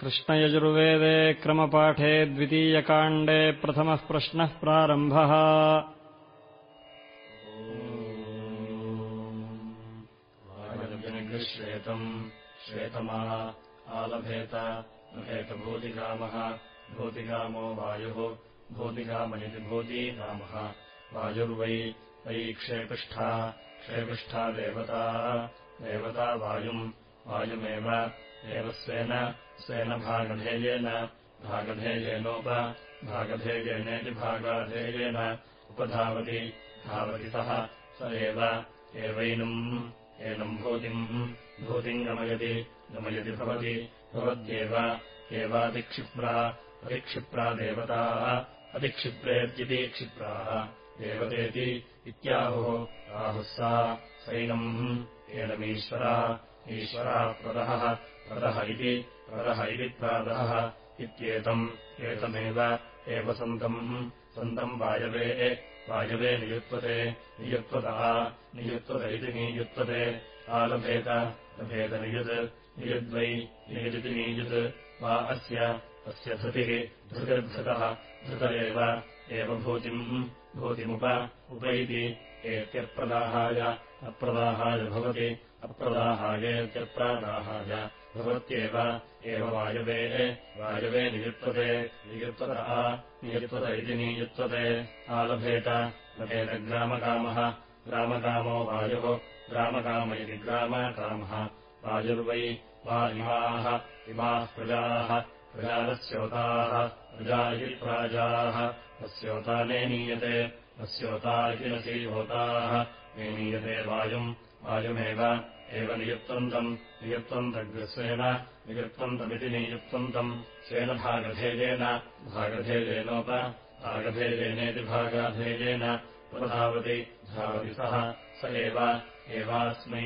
कृष्णयजुर्वेदे क्रमपाठे द्वितीयकाण्डे प्रथमः प्रश्नः प्रारम्भः। श्वेतम् श्वेतमा आलभेत लभेत भूतिकामः भूतिकामो वायुः भूतिकामनिति भूतिकामः। वायुर्वै वै क्षेपिष्ठा क्षेपिष्ठा देवता देवता वायुम् वायुमेव एव स्वेन स्वेन भागधेयेन भागधेयेनोप भागधेयेनेति भागाधेयेन उपधावति धावति सः स एव एवैनम् एनम् भूतिम् भूतिम् गमयति गमयति भवति भवत्येव एवातिक्षिप्रा अतिक्षिप्रा देवताः अतिक्षिप्रेत्यति क्षिप्राः देवतेति इत्याहुः आहुः सा सैनम् एनमीश्वरा ईश्वरः प्रदहः प्रदः इति प्रदः इति प्रादः इत्येतम् एतमेव एव सन्तम्। सन्तम् वायवे वायवे नियुत्पते नियुत्पतः नियुत्पत इति नियुत्पते आलभेत लभेत नियुत् नियुद्वै नियुदिति नियुत्। वा अस्य अस्य धृतिः धृतिर्धृतः धृत एव भूतिम्। भूतिमुप उप इति एत्यप्रदाहाय अप्रदाहाय भवति अप्रदाहायेत्यप्रादाहाय भवत्येव। एव वायवे वायवे नियुत्पते नियुत्पतः नियुत्पत इति नियुत्पते। आलभेत लभेत ग्रामकामः ग्रामकामो वायुः ग्रामकाम इति ग्रामकामः। वायुर्वै वा इमाः इमाः प्रजाः प्रजानस्योताः प्रजा इति प्राजाः अस्योता नेनीयते अस्योता इति नसीहोताः नेनीयते वायुम् वायुमेव एव नियुक्तन्तम् नियुक्तन्तग्रस्वेन नियुक्तन्तमिति नियुक्तन्तम् स्वेन भागधेयेन भागधेयेनोप भागधेयेनेति भागाधेयेन उपधावति धावति सः स एव एवास्मै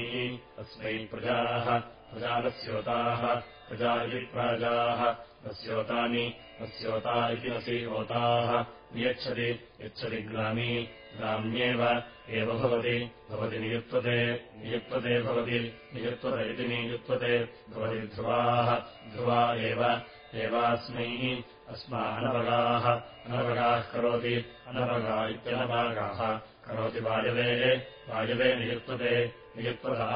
अस्मै प्रजाः प्रजानस्योताः प्रजा इति प्राजाः अस्योतानि अस्योता इति नसीहोताः नियच्छति यच्छति ग्रामी ग्राम्येव एव भवति भवति नियुत्पते नियुत्पते भवति नियुत्पत इति नियुत्पते भवति ध्रुवाः ध्रुवा एव एवास्मै अस्मा अनवगाः करोति अनवगा इत्यनभागाः करोति वायवे वायवे नियुत्पते नियुत्पतः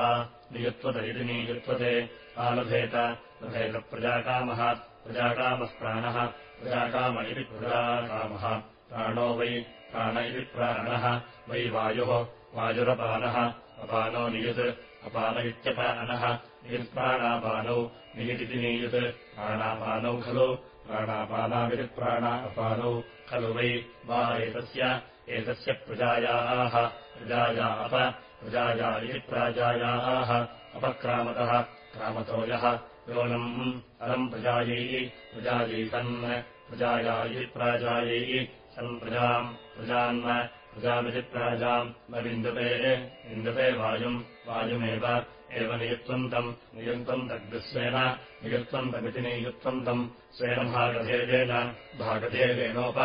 नियुत्पत इति नियुत्पते आलभेत लभेतप्रजाकामः प्रजाकामः प्राणः प्रजाकाम इति प्रजाकामः प्राणो वै प्राण इति प्राणः वै वायुः वायुरपानः अपानो नियुत् अपान इत्यपानः नियुत्प्राणापानौ नियुदिति नियुत् प्राणापानौ खलु प्राणापानाविति प्राणा अपानौ खलु वै वा एतस्य एतस्य प्रजायाः प्रजाया अप प्रजाया इति प्राजायाः अपक्रामतः क्रामतो यः योनम् अलम् प्रजायैः प्रजायै तन् प्रजाया इति प्राजायैः सन् प्रजाम् प्रजान्म प्रजामिति प्राजाम् न विन्दते विन्दते वायुम् वायुमेव एव नियुक्तन्तम् नियुक्तन्तग्स्वेन नियुक्तन्तमिति नियुक्तन्तम् स्वेन भागधेयेन भागधेयेनोप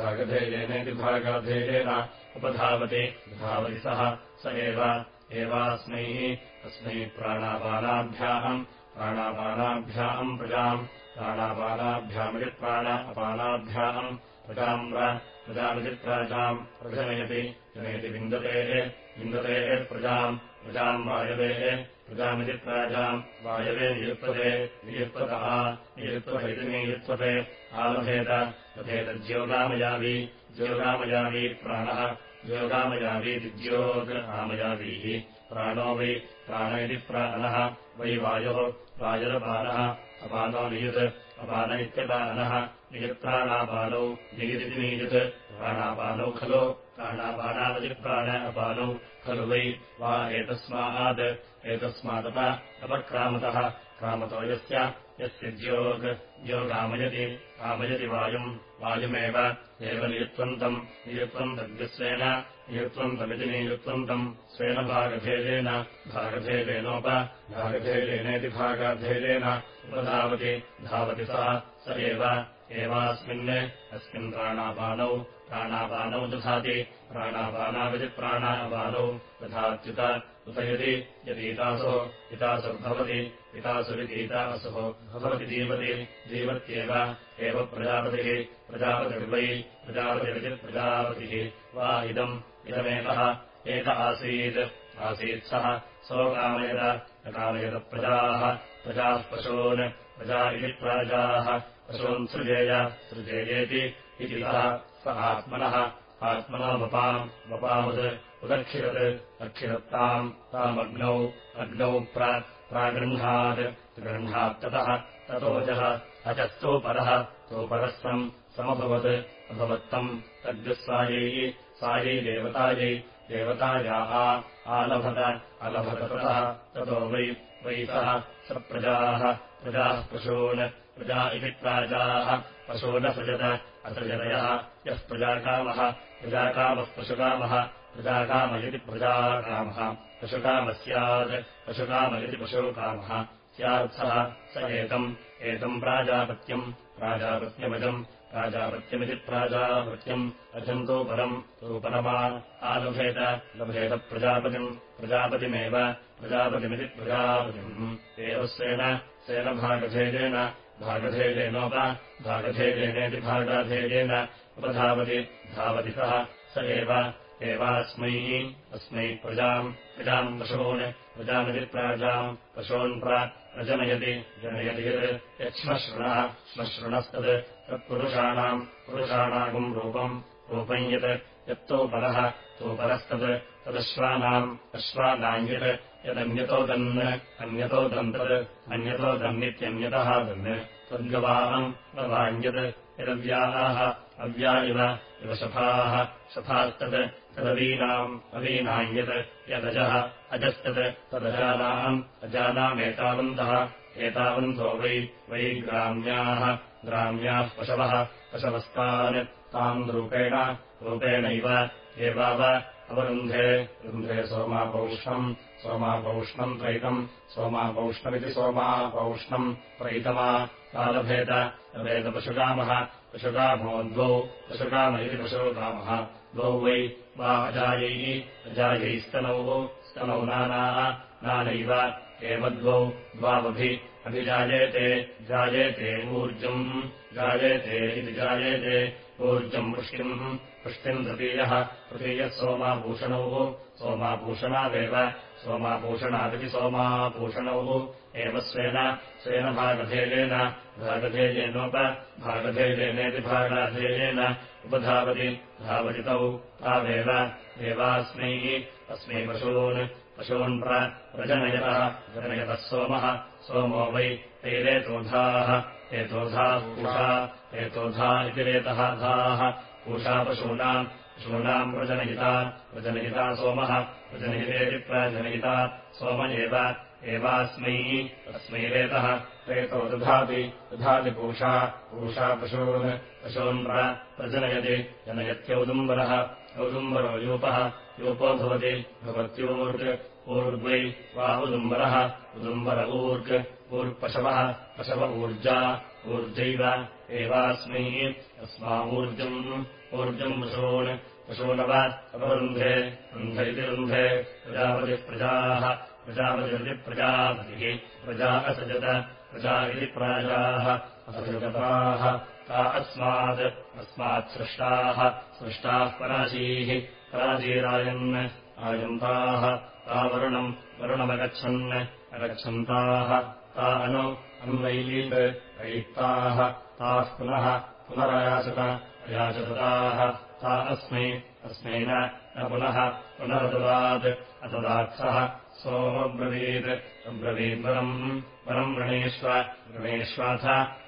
भागधेयेनेति भागाधेयेन उपधावति धावति सः स एव एवास्मै अस्मै प्राणापानाभ्याम् प्राणापानाभ्याम् प्रजाम् प्राणापानाभ्यामिति प्राण अपानाभ्याम् प्रजाम् वा प्रजामितिप्राजाम् प्रजनयति जनयति विन्दतेः विन्दतेः प्रजाम् प्रजाम् वायवेः प्रजामिति प्राजाम् वायवे नियुत्पते नियुत्पतः नियुत्पत इति नियुत्पते आलभेत लभेतज्योगामयावी ज्योगामयावी प्राणः ज्योगामयावीति ज्योग् आमयावीः प्राणो वै प्राण इति प्राणः वै वायुः वायुरपानः अपानो नियुत् अपान इत्यपानः नियुत्प्राणापानौ नियुदिति नियुत् प्राणापानौ खलु प्राणापानादिप्राण अपानौ खलु वै वा एतस्मात् एतस्मादप अपक्रामतः क्रामतो यस्य यस्य ज्योग् ज्योगामयति कामयति वायुम् वायुमेव एव नियुत्वन्तम् नियुत्वन्तग्स्वेन नियुत्वन्तमिति नियुत्वन्तम् स्वेन भागभेदेन भागभेदेनोप भागभेदेनेति भागाभेदेन उपधावति धावति सः स एव एवास्मिन् अस्मिन् प्राणापानौ प्राणापानौ दधाति प्राणापानाविति प्राणापानौ तथात्युत उत यदि यदीतासो पितासुर्भवति पितासुरितीतासुः भवति जीवति जीवत्येव एव प्रजापतिः प्रजापतिर्वै प्रजापतिरिति प्रजापतिः वा इदम् इदमेकः एक आसीत्। आसीत् सः। सोकामयद अकामयदप्रजाः प्रजाः। पशून्। प्रजा इति प्राजाः। पशून् सृजेय। सृजेयेति इति सः। स आत्मनः। आत्मनो वपाम् वपामुद् उदक्षिरत्। अक्षिरत्ताम् तामग्नौ। अग्नौ प्रागृह्णात्। गृह्णात्ततः ततोजः अचस्तोपरः तोपरः सम् समभवत्। अभवत्तम्। तद्विस्सायै सायै देवतायै देवतायाः आलभत अलभततः ततो वै वै सः स प्रजाः प्रजाः पशून् प्रजा इति प्राजाः पशूनसृजत असृजतयः यः प्रजाकामः प्रजाकामः पशुकामः प्रजाकाम इति प्रजाकामः पशुकामः स्यात् पशुकाम इति पशुकामः स्यात्सः स एकम् एकम् प्राजापत्यम् प्राजापत्यमजम् प्राजापत्यमिति प्राजापत्यम् अजन्तो परम् तोपरमा आलभेत लभेत प्रजापतिम् प्रजापतिमेव प्रजापतिमिति प्रजापतिम् एव स्वेन स्वेन भागभेदेन भागभेदेनोप भागभेदेनेति भागाभेदेन उपधावति धावति सः एव एवास्मै अस्मै प्रजाम् प्रजाम् पशून् प्रजामिति प्राजाम् पशून् प्रजनयति जनयति यत् यक्ष्मश्रुणः श्मश्रुणस्तत् तत्पुरुषाणाम् पुरुषाणागुम् रूपम् रूपम् यत् यत्तोपरः तोपरस्तत् तदश्वानाम् अश्वानाम् यत् यदन्यतो दन् अन्यतो दम् तत् अन्यतो दन्नित्यन्यतः दन्। तद्गवाहम् गवाण्यत् यदव्याः अव्या इव इव शफाः शफास्तत् तदवीनाम् अवीनान्यत् यदजः अजस्तत् तदजानाम् अजानामेतावन्तः एतावन्तो वै वै ग्राम्याः ग्राम्याः पशवः पशवस्तान् तान् रूपेण रूपेणैव एवाव अवरुन्धे रुन्धे सोमापौष्णम् सोमापौष्णम् त्रैतम् सोमापौष्णमिति सोमापौष्णम् प्रैतमा कालभेद द्वौ पशुकाम इति पशुकामः द्वौ वै वा अजायैः अजायैस्तनौ स्तनौ नानाः नानैव एव द्वौ द्वावभि अभिजायेते जायेते ऊर्जम् जायेते इति जायेते ऊर्जम् वृष्टिम् वृष्टिम् तृतीयः तृतीयः सोमाभूषणौ सोमाभूषणादेव सोमाभूषणादिति सोमाभूषणौ। एव स्वेन स्वेन भागधेयेन भागधेयेनोप भागधेयेनेति भागाधेयेन उपधावति धावति तौ तावेव देवास्मै अस्मै पशून् पशून् प्रजनयतः जनयतः सोमः सोमो वै तैरेतोधाः एतोधाः पूषा एतोधा इति रेतः धाः। पूषा पशूनाम् पशूनाम् प्रजनयिता प्रजनयिता सोमः प्रजनयितेति प्रजनयिता सोम एव एवास्मै अस्मै रेतः रेतो दधाति दधाति पूषा पूषा पशून् पशून् प्रजनयति जनयत्यौदुम्बरः औदुम्बरो यूपः यूपो भवति भवत्यूर्क् ऊर्ग्वै वा उदुम्बरः उदुम्बर ऊर्क् ऊर्पशवः पशव ऊर्जा ऊर्जैव एवास्मै अस्मा ऊर्जम् ऊर्जम् पशून् पशूनव अपरुन्धे रुन्ध इति रुन्धे प्रजापतिः प्रजाः प्रजापतिरिति प्रजापतिः प्रजा असजत प्रजा इति प्राजाः असजताः ता अस्मात् अस्मात् सृष्टाः पराशीः पराजीरायन् आयन्ताः ता वरुणम् वरुणमगच्छन् अगच्छन्ताः ता अनु अन्वैलीत् अयिक्ताः ताः पुनः पुनरयाचत अयाचतताः ता अस्मै अस्मै न पुनः पुनरददात् अतदात्सः सोमब्रवीत्। अब्रवीद्वरम् वरम् वृणीष्व वृणीष्वाथ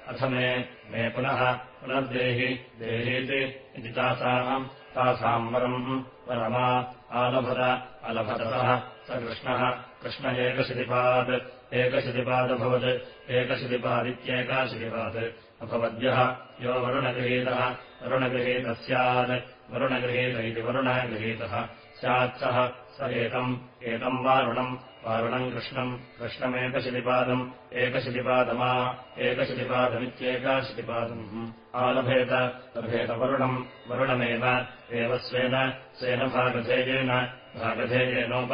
अथ मे मे पुनः पुनर्देहि देहीति इति तासाम् तासाम् वरम् आलभत अलभतः स कृष्णः। कृष्ण एकशितिपात् एकशितिपादभवत् एकशितिपादित्येकाशितिपात् अभवद्यः। यो वरुणगृहीतः वरुणगृहीतः स्यात् वरुणगृहीत इति वरुणगृहीतः। स्यात्सः स एतम् एतम् वारुणम् वारुणम् कृष्णम् कृष्णमेकशितिपादम् एकशितिपादमा एकशितिपादमित्येकाशितिपादम्। आलभेत लभेतवरुणम् वरुणमेव एव स्वेन स्वेन भागधेयेन भागधेयेनोप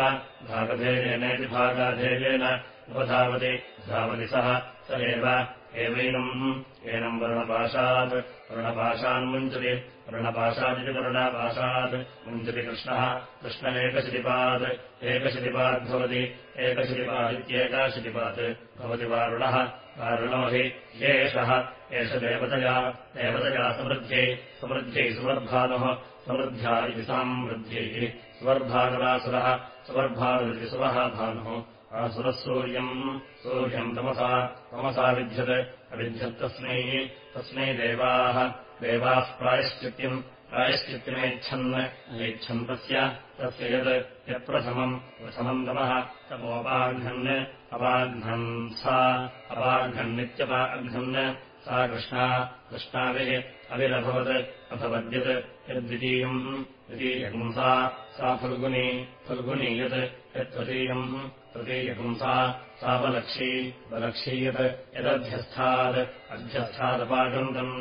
भागधेयेनेति भागाधेयेन उपधावति धावति सः स एव एवैनम् एनम् वरुणपाशात् वरुणपाशान्मुञ्चति वरुणपाशादिति वरुणपाशात् मुञ्चति कृष्णः कृष्णमेकशितिपात्। एकशितिपाद्भवति एकशितिपादित्येकाशितिपात्। भवति वारुणः वारुणो हि येषः एष देवतया देवतया समृद्ध्यै समृद्ध्यै सुवर्भानुः समृद्ध्या इति सामृद्ध्यैः सुवर्भानुरासुरः सुवर्भानुरिति सुवः भानुः। आसुरः सूर्यम् सूर्यम् तमसा तमसा विद्यत् अविद्यत्तस्मै तस्मै देवाः देवाः प्रायश्चित्यम् प्रायश्चित्यमेच्छन् ऐच्छन् तस्य तस्य यत् यत्प्रथमम् प्रथमम् तमः तमोपाघ्नन् अपाघ्नन् सा अपाघ्नन्नित्यपाघ्नन् सा कृष्णा कृष्णाभिः अविरभवत् अभवद्यत् यद्वितीयम् द्वितीयपुंसा सा फल्गुनी फल्गुनी यत् यत्तृतीयम् तृतीयपुंसा सापलक्षी बलक्षी यत् यदध्यस्थात् अध्यस्थादपागन्तन्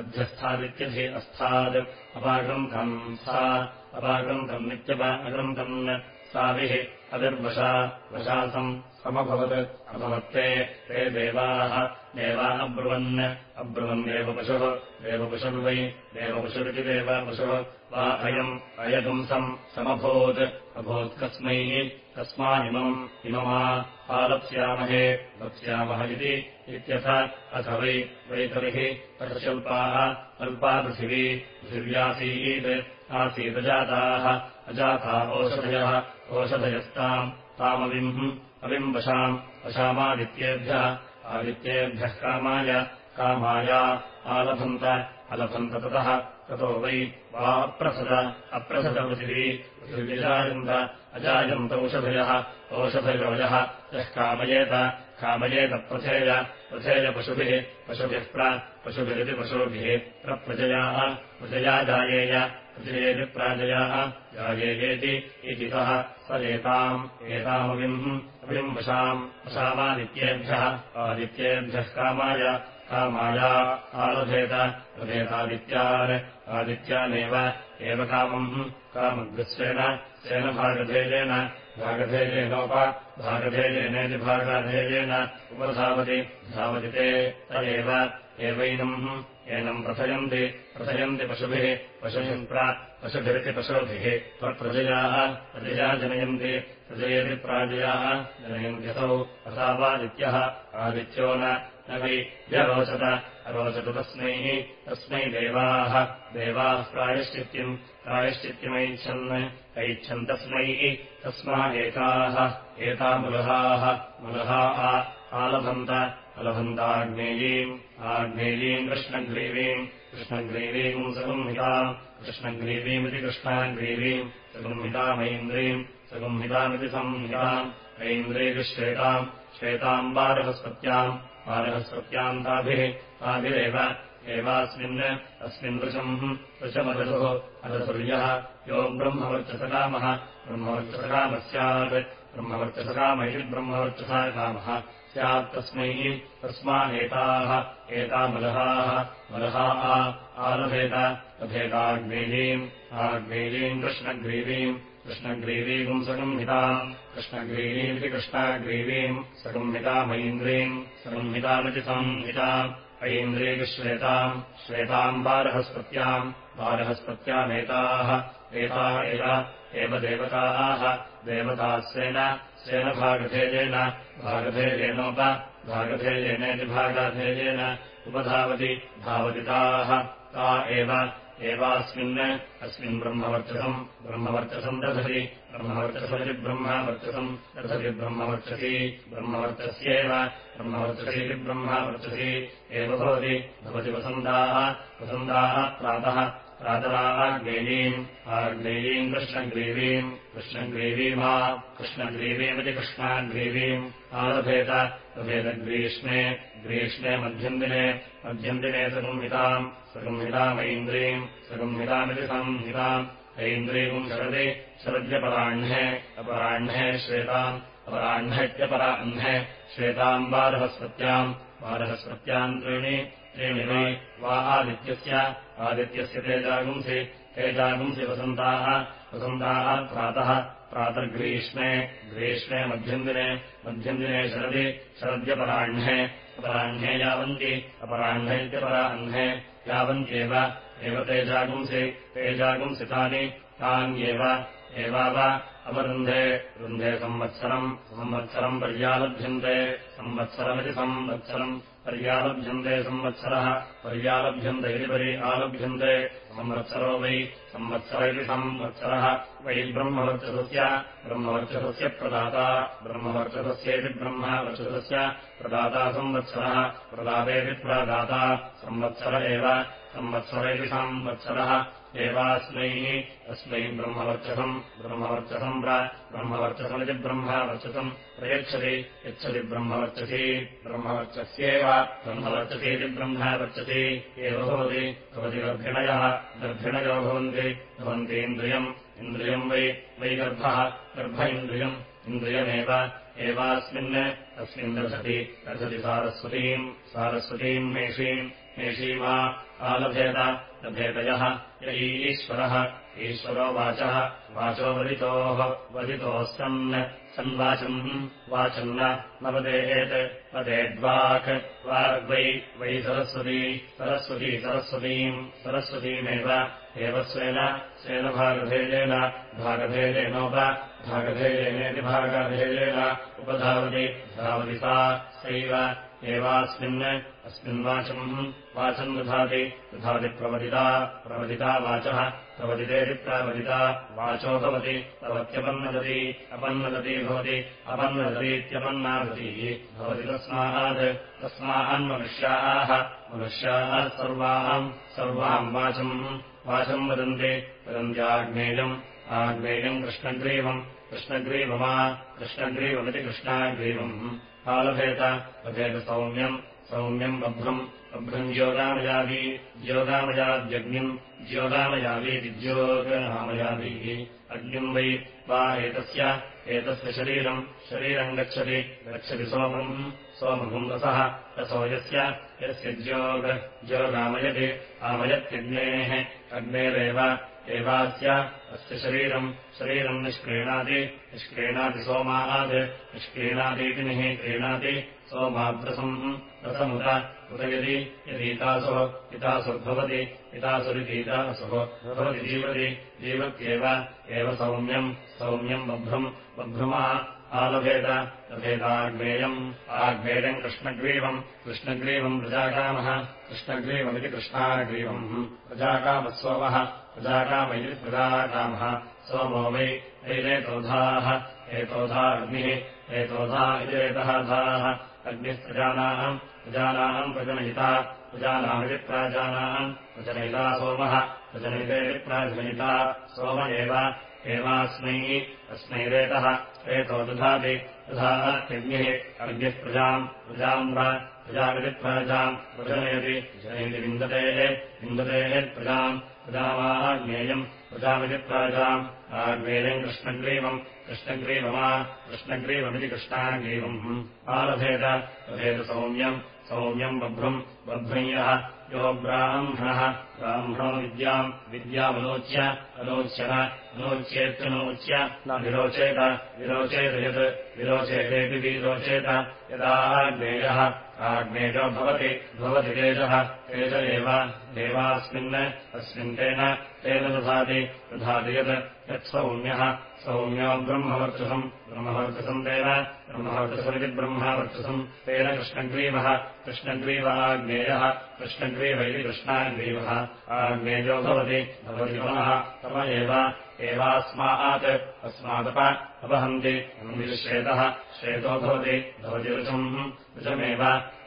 अध्यस्थादित्यधि अस्थात् अपागन्तम् सा अपागन्तम् नित्यपागन्तन् साभिः अविर्वशा वशासम् समभवत् अभवत्ते ते देवाः देवानब्रुवन् अब्रुवन्देव पशुः देवपशुर्वै देवपशुरिति देवपशुः वा अयम् अयपुंसम् समभूत् अभूत्कस्मै कस्मानिमम् इममा आलप्स्यामहे लप्स्यामः इति इत्यथ अथ वै वै तर्हि तर्शल्पाः अल्पा पृथिवी पृथिव्यासीत् आसीदजाताः अजाता ओषधयः ओषधयस्ताम् तामविम् अविम् वशाम् वशामादित्येभ्यः आदित्येभ्यः कामाय कामाया आलभन्त अलभन्त ततः ततो वै वा अप्रसद अप्रसदपृथिवी पृथिव्यजायन्त अजायन्त ओषधयः ओषधयोजः यः कामयेत कामयेत प्रथेय प्रथेयपशुभिः पशुभिः प्र पशुभिरिति पशुभिः प्रप्रजयाः प्रजया जायेय प्रजयेति प्राजयाः जायेयेति इति सः स एताम् एतामविम् अविम् वशाम् वशामादित्येभ्यः आदित्येभ्यः कामाय कामाया आलभेत लभेतादित्यान् आदित्यानेव एव कामम्। कामग्रस्वेन स्वेन भागधेयेन भागधेयेनोप भागधेयेनेति भागाधेयेन उपधावति धावति ते त एव एवैनम् एनम् प्रथयन्ति प्रथयन्ति पशुभिः पशुभिप्र पशुभिरिति पशुभिः। त्वप्रजयाः प्रजया जनयन्ति प्रजयति प्राजयाः जनयन्त्यसौ अथावादित्यः आदित्यो न वै व्यरोचत अरोचत तस्मै तस्मै देवाः। देवाः प्रायश्चित्यम् प्रायश्चित्यमैच्छन् ऐच्छन् तस्मै तस्मादेकाः एता मृहाः मृहाः आलभन्त। अलभन्ताग्नेयीम् आग्नेयीम् कृष्णग्रीवीम्। कृष्णग्रीवीम् सगुंहिताम्। कृष्णग्रीवीमिति कृष्णाग्रीवीम्। सगुंहितामैन्द्रीम्। सगुंहितामिति संहिताम्। ऐन्द्रीविश्वेताम् श्वेताम् बारहस्पत्याम् ताभिः ताभिरेव एवास्मिन् अस्मिन् वृषम् वृषमदसुः अदसुर्यः यो ब्रह्मवर्चसकामः ब्रह्मवर्चसकामः स्यात् ब्रह्मवर्चसकाम इति ब्रह्मवर्चसा कामः स्यात् तस्मै तस्मादेताः एता मलहाः आलभेत लभेताग्नेयीम् आग्नेयीम् कृष्णग्रीवीम् कृष्णग्रीवीम् सगंहिताम् कृष्णग्रीवीमिति कृष्णाग्रीवीम् सगंहितामैन्द्रीम् सगंहितामिति संहिताम् ऐन्द्रीविश्वेताम् श्वेताम् बारहस्पत्याम् बारहस्पत्यामेताः एता एव देवताः देवताः स्वेन स्वेन भागधेयेन भागधेयेनोप भागधेयेनेति भागाधेयेन उपधावति धावति ता एव एवास्मिन् अस्मिन् ब्रह्मवर्चसम् ब्रह्मवर्चसम् दधति ब्रह्मवर्चसमिति ब्रह्मवर्चसम् दधति ब्रह्मवर्चसी ब्रह्मवर्चस्येव ब्रह्मवर्चसीति ब्रह्मवर्चसी एव भवति भवति वसन्ताः वसन्ताः प्रातः प्रातराग्नेयीम् आग्नेयीम् कृष्णग्रीवीम् कृष्णग्रीवीमा कृष्णग्रीवीमिति कृष्णाग्रीवीम् आलभेत लभेदग्रीष्मे ग्रीष्मे मध्यन्दिने मध्यन्दिने सगंहिताम् सगंहितामैन्द्रीम् सगंहितामिति संहिताम् ऐन्द्रियम् शरदि शरद्यपराह्णे अपराह्णे श्वेताम् अपराह्णत्यपराह्ने श्वेताम् बारहस्पत्याम् बारहस्पत्याम् त्रीणि त्रीणि वै वा आदित्यस्य आदित्यस्य तेजागुंसि तेजागुंसि वसन्ताः वसन्ताः प्रातः प्रातर्ग्रीष्मे ग्रीष्मे मध्यन्दिने मध्यन्दिने शरदि शरद्यपराह्णे अपराह्णे यावन्ति अपराह्णैत्यपराह्ने यावन्त्येव एव तेजागुंसि तेजागुंसि तानि तान्येव एवाव अवरुन्धे वृन्धे संवत्सरम् संवत्सरम् पर्यालभ्यन्ते संवत्सरमिति संवत्सरम् पर्यालभ्यन्ते संवत्सरः। पर्यालभ्यन्त इति परि आलभ्यन्ते। संवत्सरो वै संवत्सर संवत्सरः। वै ब्रह्मवर्चसस्य ब्रह्मवर्चसस्य प्रदाता। ब्रह्मवर्चसस्येति ब्रह्मवर्चसस्य प्रदाता संवत्सरः। प्रदातेति प्रदाता संवत्सर एव। संवत्सर इति संवत्सरः एवास्मै अस्मै ब्रह्मवर्चसम् ब्रह्मवर्चसम् ब्रह्मवर्चसमिति ब्रह्मवर्चसम् प्रयच्छति यच्छति ब्रह्मवर्चसी ब्रह्मवर्चस्येव ब्रह्मवर्चसीति ब्रह्म वर्चति एव भवति भवति गर्भिणयः गर्भिणयो भवन्ति भवन्तीन्द्रियम् इन्द्रियम् वै वै गर्भः गर्भ इन्द्रियम् इन्द्रियमेव एवास्मिन् अस्मिन् दर्शति दर्शति सारस्वतीम् सारस्वतीम् मेषीम् मेषीमा आलभेत लभेतयः य ईश्वरः। ईश्वरो वाचः। वाचो वदितोः। वदितोः सन् सन्वाचम्। वाचम् न। वदेत्। वदेद्वाक्। वाग्वै। वै सरस्वती। सरस्वती सरस्वतीम्। सरस्वतीमेव। एव स्वेन। स्वेन भागभेदेन। भागभेदेनोप भागभेदेनेति भागभेदेन। उपधावति। धावति सा सैव एवास्मिन् अस्मिन्वाचम् वाचम् दधाति दधाति प्रवदिता प्रवदिता वाचः प्रवदितेति प्रवदिता वाचो भवति भवत्यपन्नदति अपन्नदति भवति अपन्नदतीत्यपन्नादति भवति तस्मात् तस्मान्मनुष्याः मनुष्याः सर्वाम् सर्वाम् वाचम् वाचम् वदन्ति वदन्त्याग्नेयम् आग्नेयम् कृष्णग्रीवम् कृष्णग्रीवमा कृष्णग्रीवमिति कृष्णाग्रीवम् आलभेत लभेत सौम्यम् सौम्यम् बभ्रम् बभ्रम् ज्योगामयावी ज्योगामयाद्यग्निम् ज्योगामयावीति ज्योगनामयाभिः अग्निम् वै वा एतस्य एतस्य शरीरम् शरीरम् गच्छति गच्छति सोमम् सोमभुम् रसः रसो यस्य यस्य ज्योग ज्योगामयति आमयत्यग्नेः अग्नेरेव एवास्य अस्य शरीरम् शरीरम् निष्क्रीणाति निष्क्रीणाति सोमात् निष्क्रीणातीति निः क्रीणाति सोमाद्रसम् रसमुत उत यदि यदीतासुः पितासुर्भवति पितासुरितीतासुः भवति जीवति जीवत्येव एव सौम्यम् सौम्यम् बभ्रम् बभ्रुमा आलभेत लभेदाग्नेयम् आग्नेयम् कृष्णग्रीवम् कृष्णग्रीवम् प्रजाकामः कृष्णग्रीवमिति कृष्णाग्रीवम् प्रजाकाम इति प्रजाकामः सोमो वै वैरेतोधाः एतोधा अग्निः एतोधा इति रेतः धाः। अग्निः प्रजानाम् प्रजानाम् प्रजनयिता। प्रजानामिति प्राजानाम् प्रजनयिता सोमः। प्रजनयितेति प्राजनयिता। सोम एव एवास्मै अस्मै रेतः रेतो दधाति दधात्यग्निः अग्निः प्रजाम् प्रजाम् वा प्रजामिति प्राजाम् प्रजनयति जनयति विन्दतेः विन्दतेः प्रजाम् प्रजामाग्नेयम् प्रजामिति प्राजाम् आग्नेयम् कृष्णग्रीवम् कृष्णग्रीवमा कृष्णग्रीवमिति कृष्णाग्रीवम्। आलभेत लभेत सौम्यम् सौम्यम् बभ्रम् बभ्रञ्यः यो ब्राह्मणः ब्राह्मणो विद्याम् विद्यामनोच्य अनोच्य न अनोच्येत्यनोच्य न विरोचेत विरोचेत यत् विरोचेतेति विरोचेत यदाग्नेयः आग्नेयो भवति भवति तेजः तेज एव देवास्मिन् अस्मिन् तेन तेन दधाति दधाति यत् यत्सौम्यः सौम्यो ब्रह्मवर्चसम् ब्रह्मवर्चसम् तेन ब्रह्मवर्चसमिति ब्रह्मवर्चसम् तेन कृष्णग्रीवः कृष्णग्रीवाग्नेयः कृष्णग्रीव इति कृष्णाग्रीवः आग्नेयो भवति भवति पुनः तम एव एवास्मात् अस्मादप अपहन्ति श्वेतः श्वेतो भवति भवति ऋचम् ऋचमेव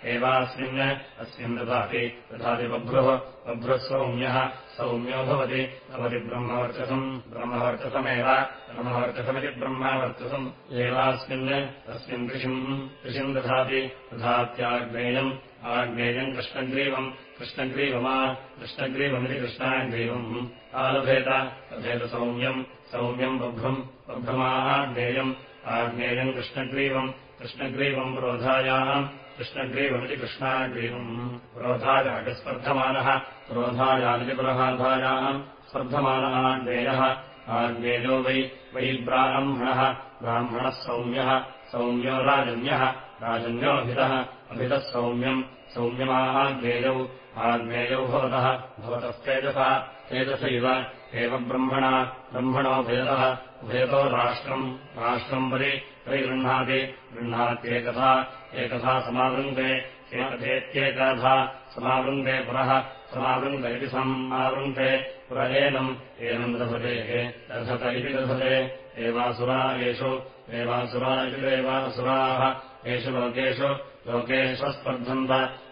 एवास्मिन् अस्मिन् ददाति दधाति बभ्रुः बभ्रुः सौम्यः सौम्यो भवति भवति ब्रह्मवर्चसम् ब्रह्मवर्चसमेव ब्रह्मवर्चसमिति ब्रह्मवर्चसम्। एवास्मिन् तस्मिन् ऋषिम् ऋषिम् दधाति दधात्याग्नेयम् आग्नेयम् कृष्णग्रीवम् कृष्णग्रीवमा कृष्णग्रीवमिति कृष्णाग्रीवम्। आलभेत लभेत सौम्यम् सौम्यम् बभ्रम् बभ्रमाग्नेयम् आग्नेयम् कृष्णग्रीवम् कृष्णग्रीवम् रोधायाम् कृष्णग्रीवमिति कृष्णाग्रीवम् रोधायागस्पर्धमानः रोधायामिति प्रहाधायाम् स्पर्धमानः आग्नेयः आग्नेयो वै वै ब्राह्मणः सौम्यः सौम्यो राजन्यः राजन्योऽभितः अभितः सौम्यम् सौम्यमाग्नेयौ आग्नेयौ भवतः भवतस्तेजसः तेजसैव एव ब्रह्मणा ब्रह्मणोभेदः उभयतो राष्ट्रम् राष्ट्रम् परि परिगृह्णाति गृह्णात्येकथा एकथा समावृन्ते एकथेत्येकथा समावृन्ते पुरः समावृन्त इति समावृन्ते पुर एनम् एनम् दधतेः दधत इति दधते एवासुरा एषु एवासुरा इति देवासुराः एषु लोकेषु लोकेष्वस्पर्धन्त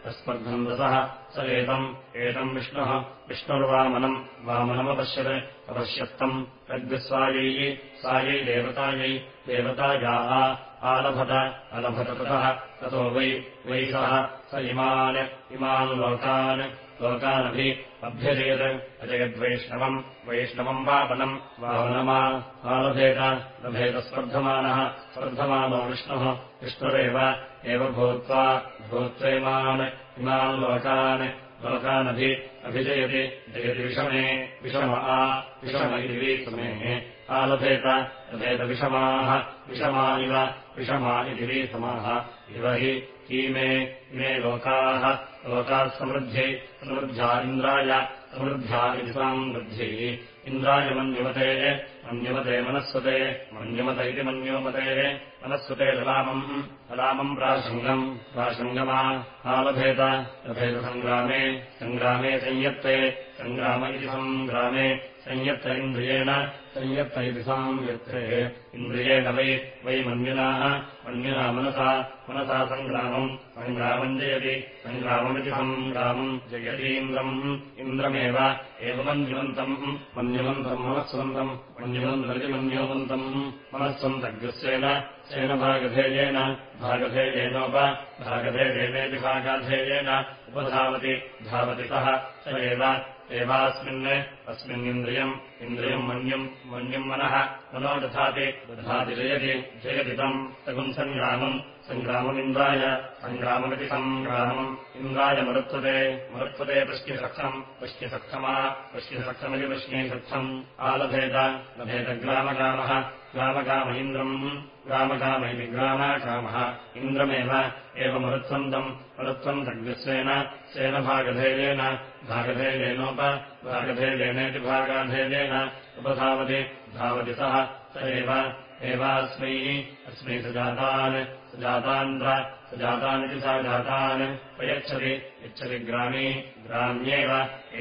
अस्पर्धन्तसः स एतम् एतम् विष्णुः विष्णुर्वामनम् वामनमपश्यत् अपश्यत्तम्। तद्विस्वायैः सायै देवतायै देवतायाः आलभत अलभत ततः। ततो वै वै सः स इमान् इमान् लोकान् लोकानभि अभ्यजयत् अजयद्वैष्णवम् वैष्णवम् वापनम् वावनमा आलभेत लभेदस्पर्धमानः स्पर्धमानो विष्णुः विष्णुरेव एव भूत्वा भूत्वैमान् इमान् लोकान्। लोकानभि अभिजयति जयति विषमे विषम आ विषम इति वीसमेः आलभेत लभेदविषमाः विषमा इव विषमा इति वीसमाः इव हि इमे लोकाः लोकाः समृद्ध्यै समृद्ध्या इति समृद्धिः इन्द्राय मन्युमते मन्युमते मनस्वते मन्युमत इति मन्योमतेः मनस्वते ललामम् ललामम् प्राशृङ्गम् प्राशृङ्गमा आलभेत लभेदसङ्ग्रामे सङ्ग्रामे संयत्ते सङ्ग्राम इति सङ्ग्रामे संयत्त इन्द्रियेण संयत्त इति संयत्ते इन्द्रियेण वै वै मन्युनाः मन्युना मनसा मनसा सङ्ग्रामम् सङ्ग्रामम् जयति सङ्ग्राममिति सङ्ग्रामम् जयतीन्द्रम् इन्द्रमेव एव मन्युवन्तम् मन्युवन्तम् मनस्वन्तम् मन्युवन्तमिति मन्योवन्तम् मनस्वन्तग्रस्येन सेन भागधेयेन भागधेयेनोप भागधेयेनेति भागाधेयेन उपधावति धावति सः स एव एवास्मिन् अस्मिन्निन्द्रियम् इन्द्रियम् मन्यम् मन्यम् मनः मनो दधाति दधाति जयति जयति तम् तगुम् सङ्ग्रामम् सङ्ग्राममिन्द्राय सङ्ग्राममिति सङ्ग्रामम् इन्द्राय मरुत्वते मरुत्वते पृष्टिसक्षम् पृष्टिसक्षमा पृष्टिसक्षमिति पृष्णीसक्षम् आलभेद लभेदग्रामकामः ग्रामकाम इन्द्रम् ग्रामकाम इति ग्रामकामः इन्द्रमेव एव मरुत्वम् तग्स्वेन स्वेन भागधेयेन भागधेयेनोप भागधेयेनेति भागाधेयेन उपधावति धावति सः स एव एवास्मै अस्मै सुजातान् सुजातान्ध्र सुजातानिति सा जातान् प्रयच्छति यच्छति ग्रामी ग्राम्येव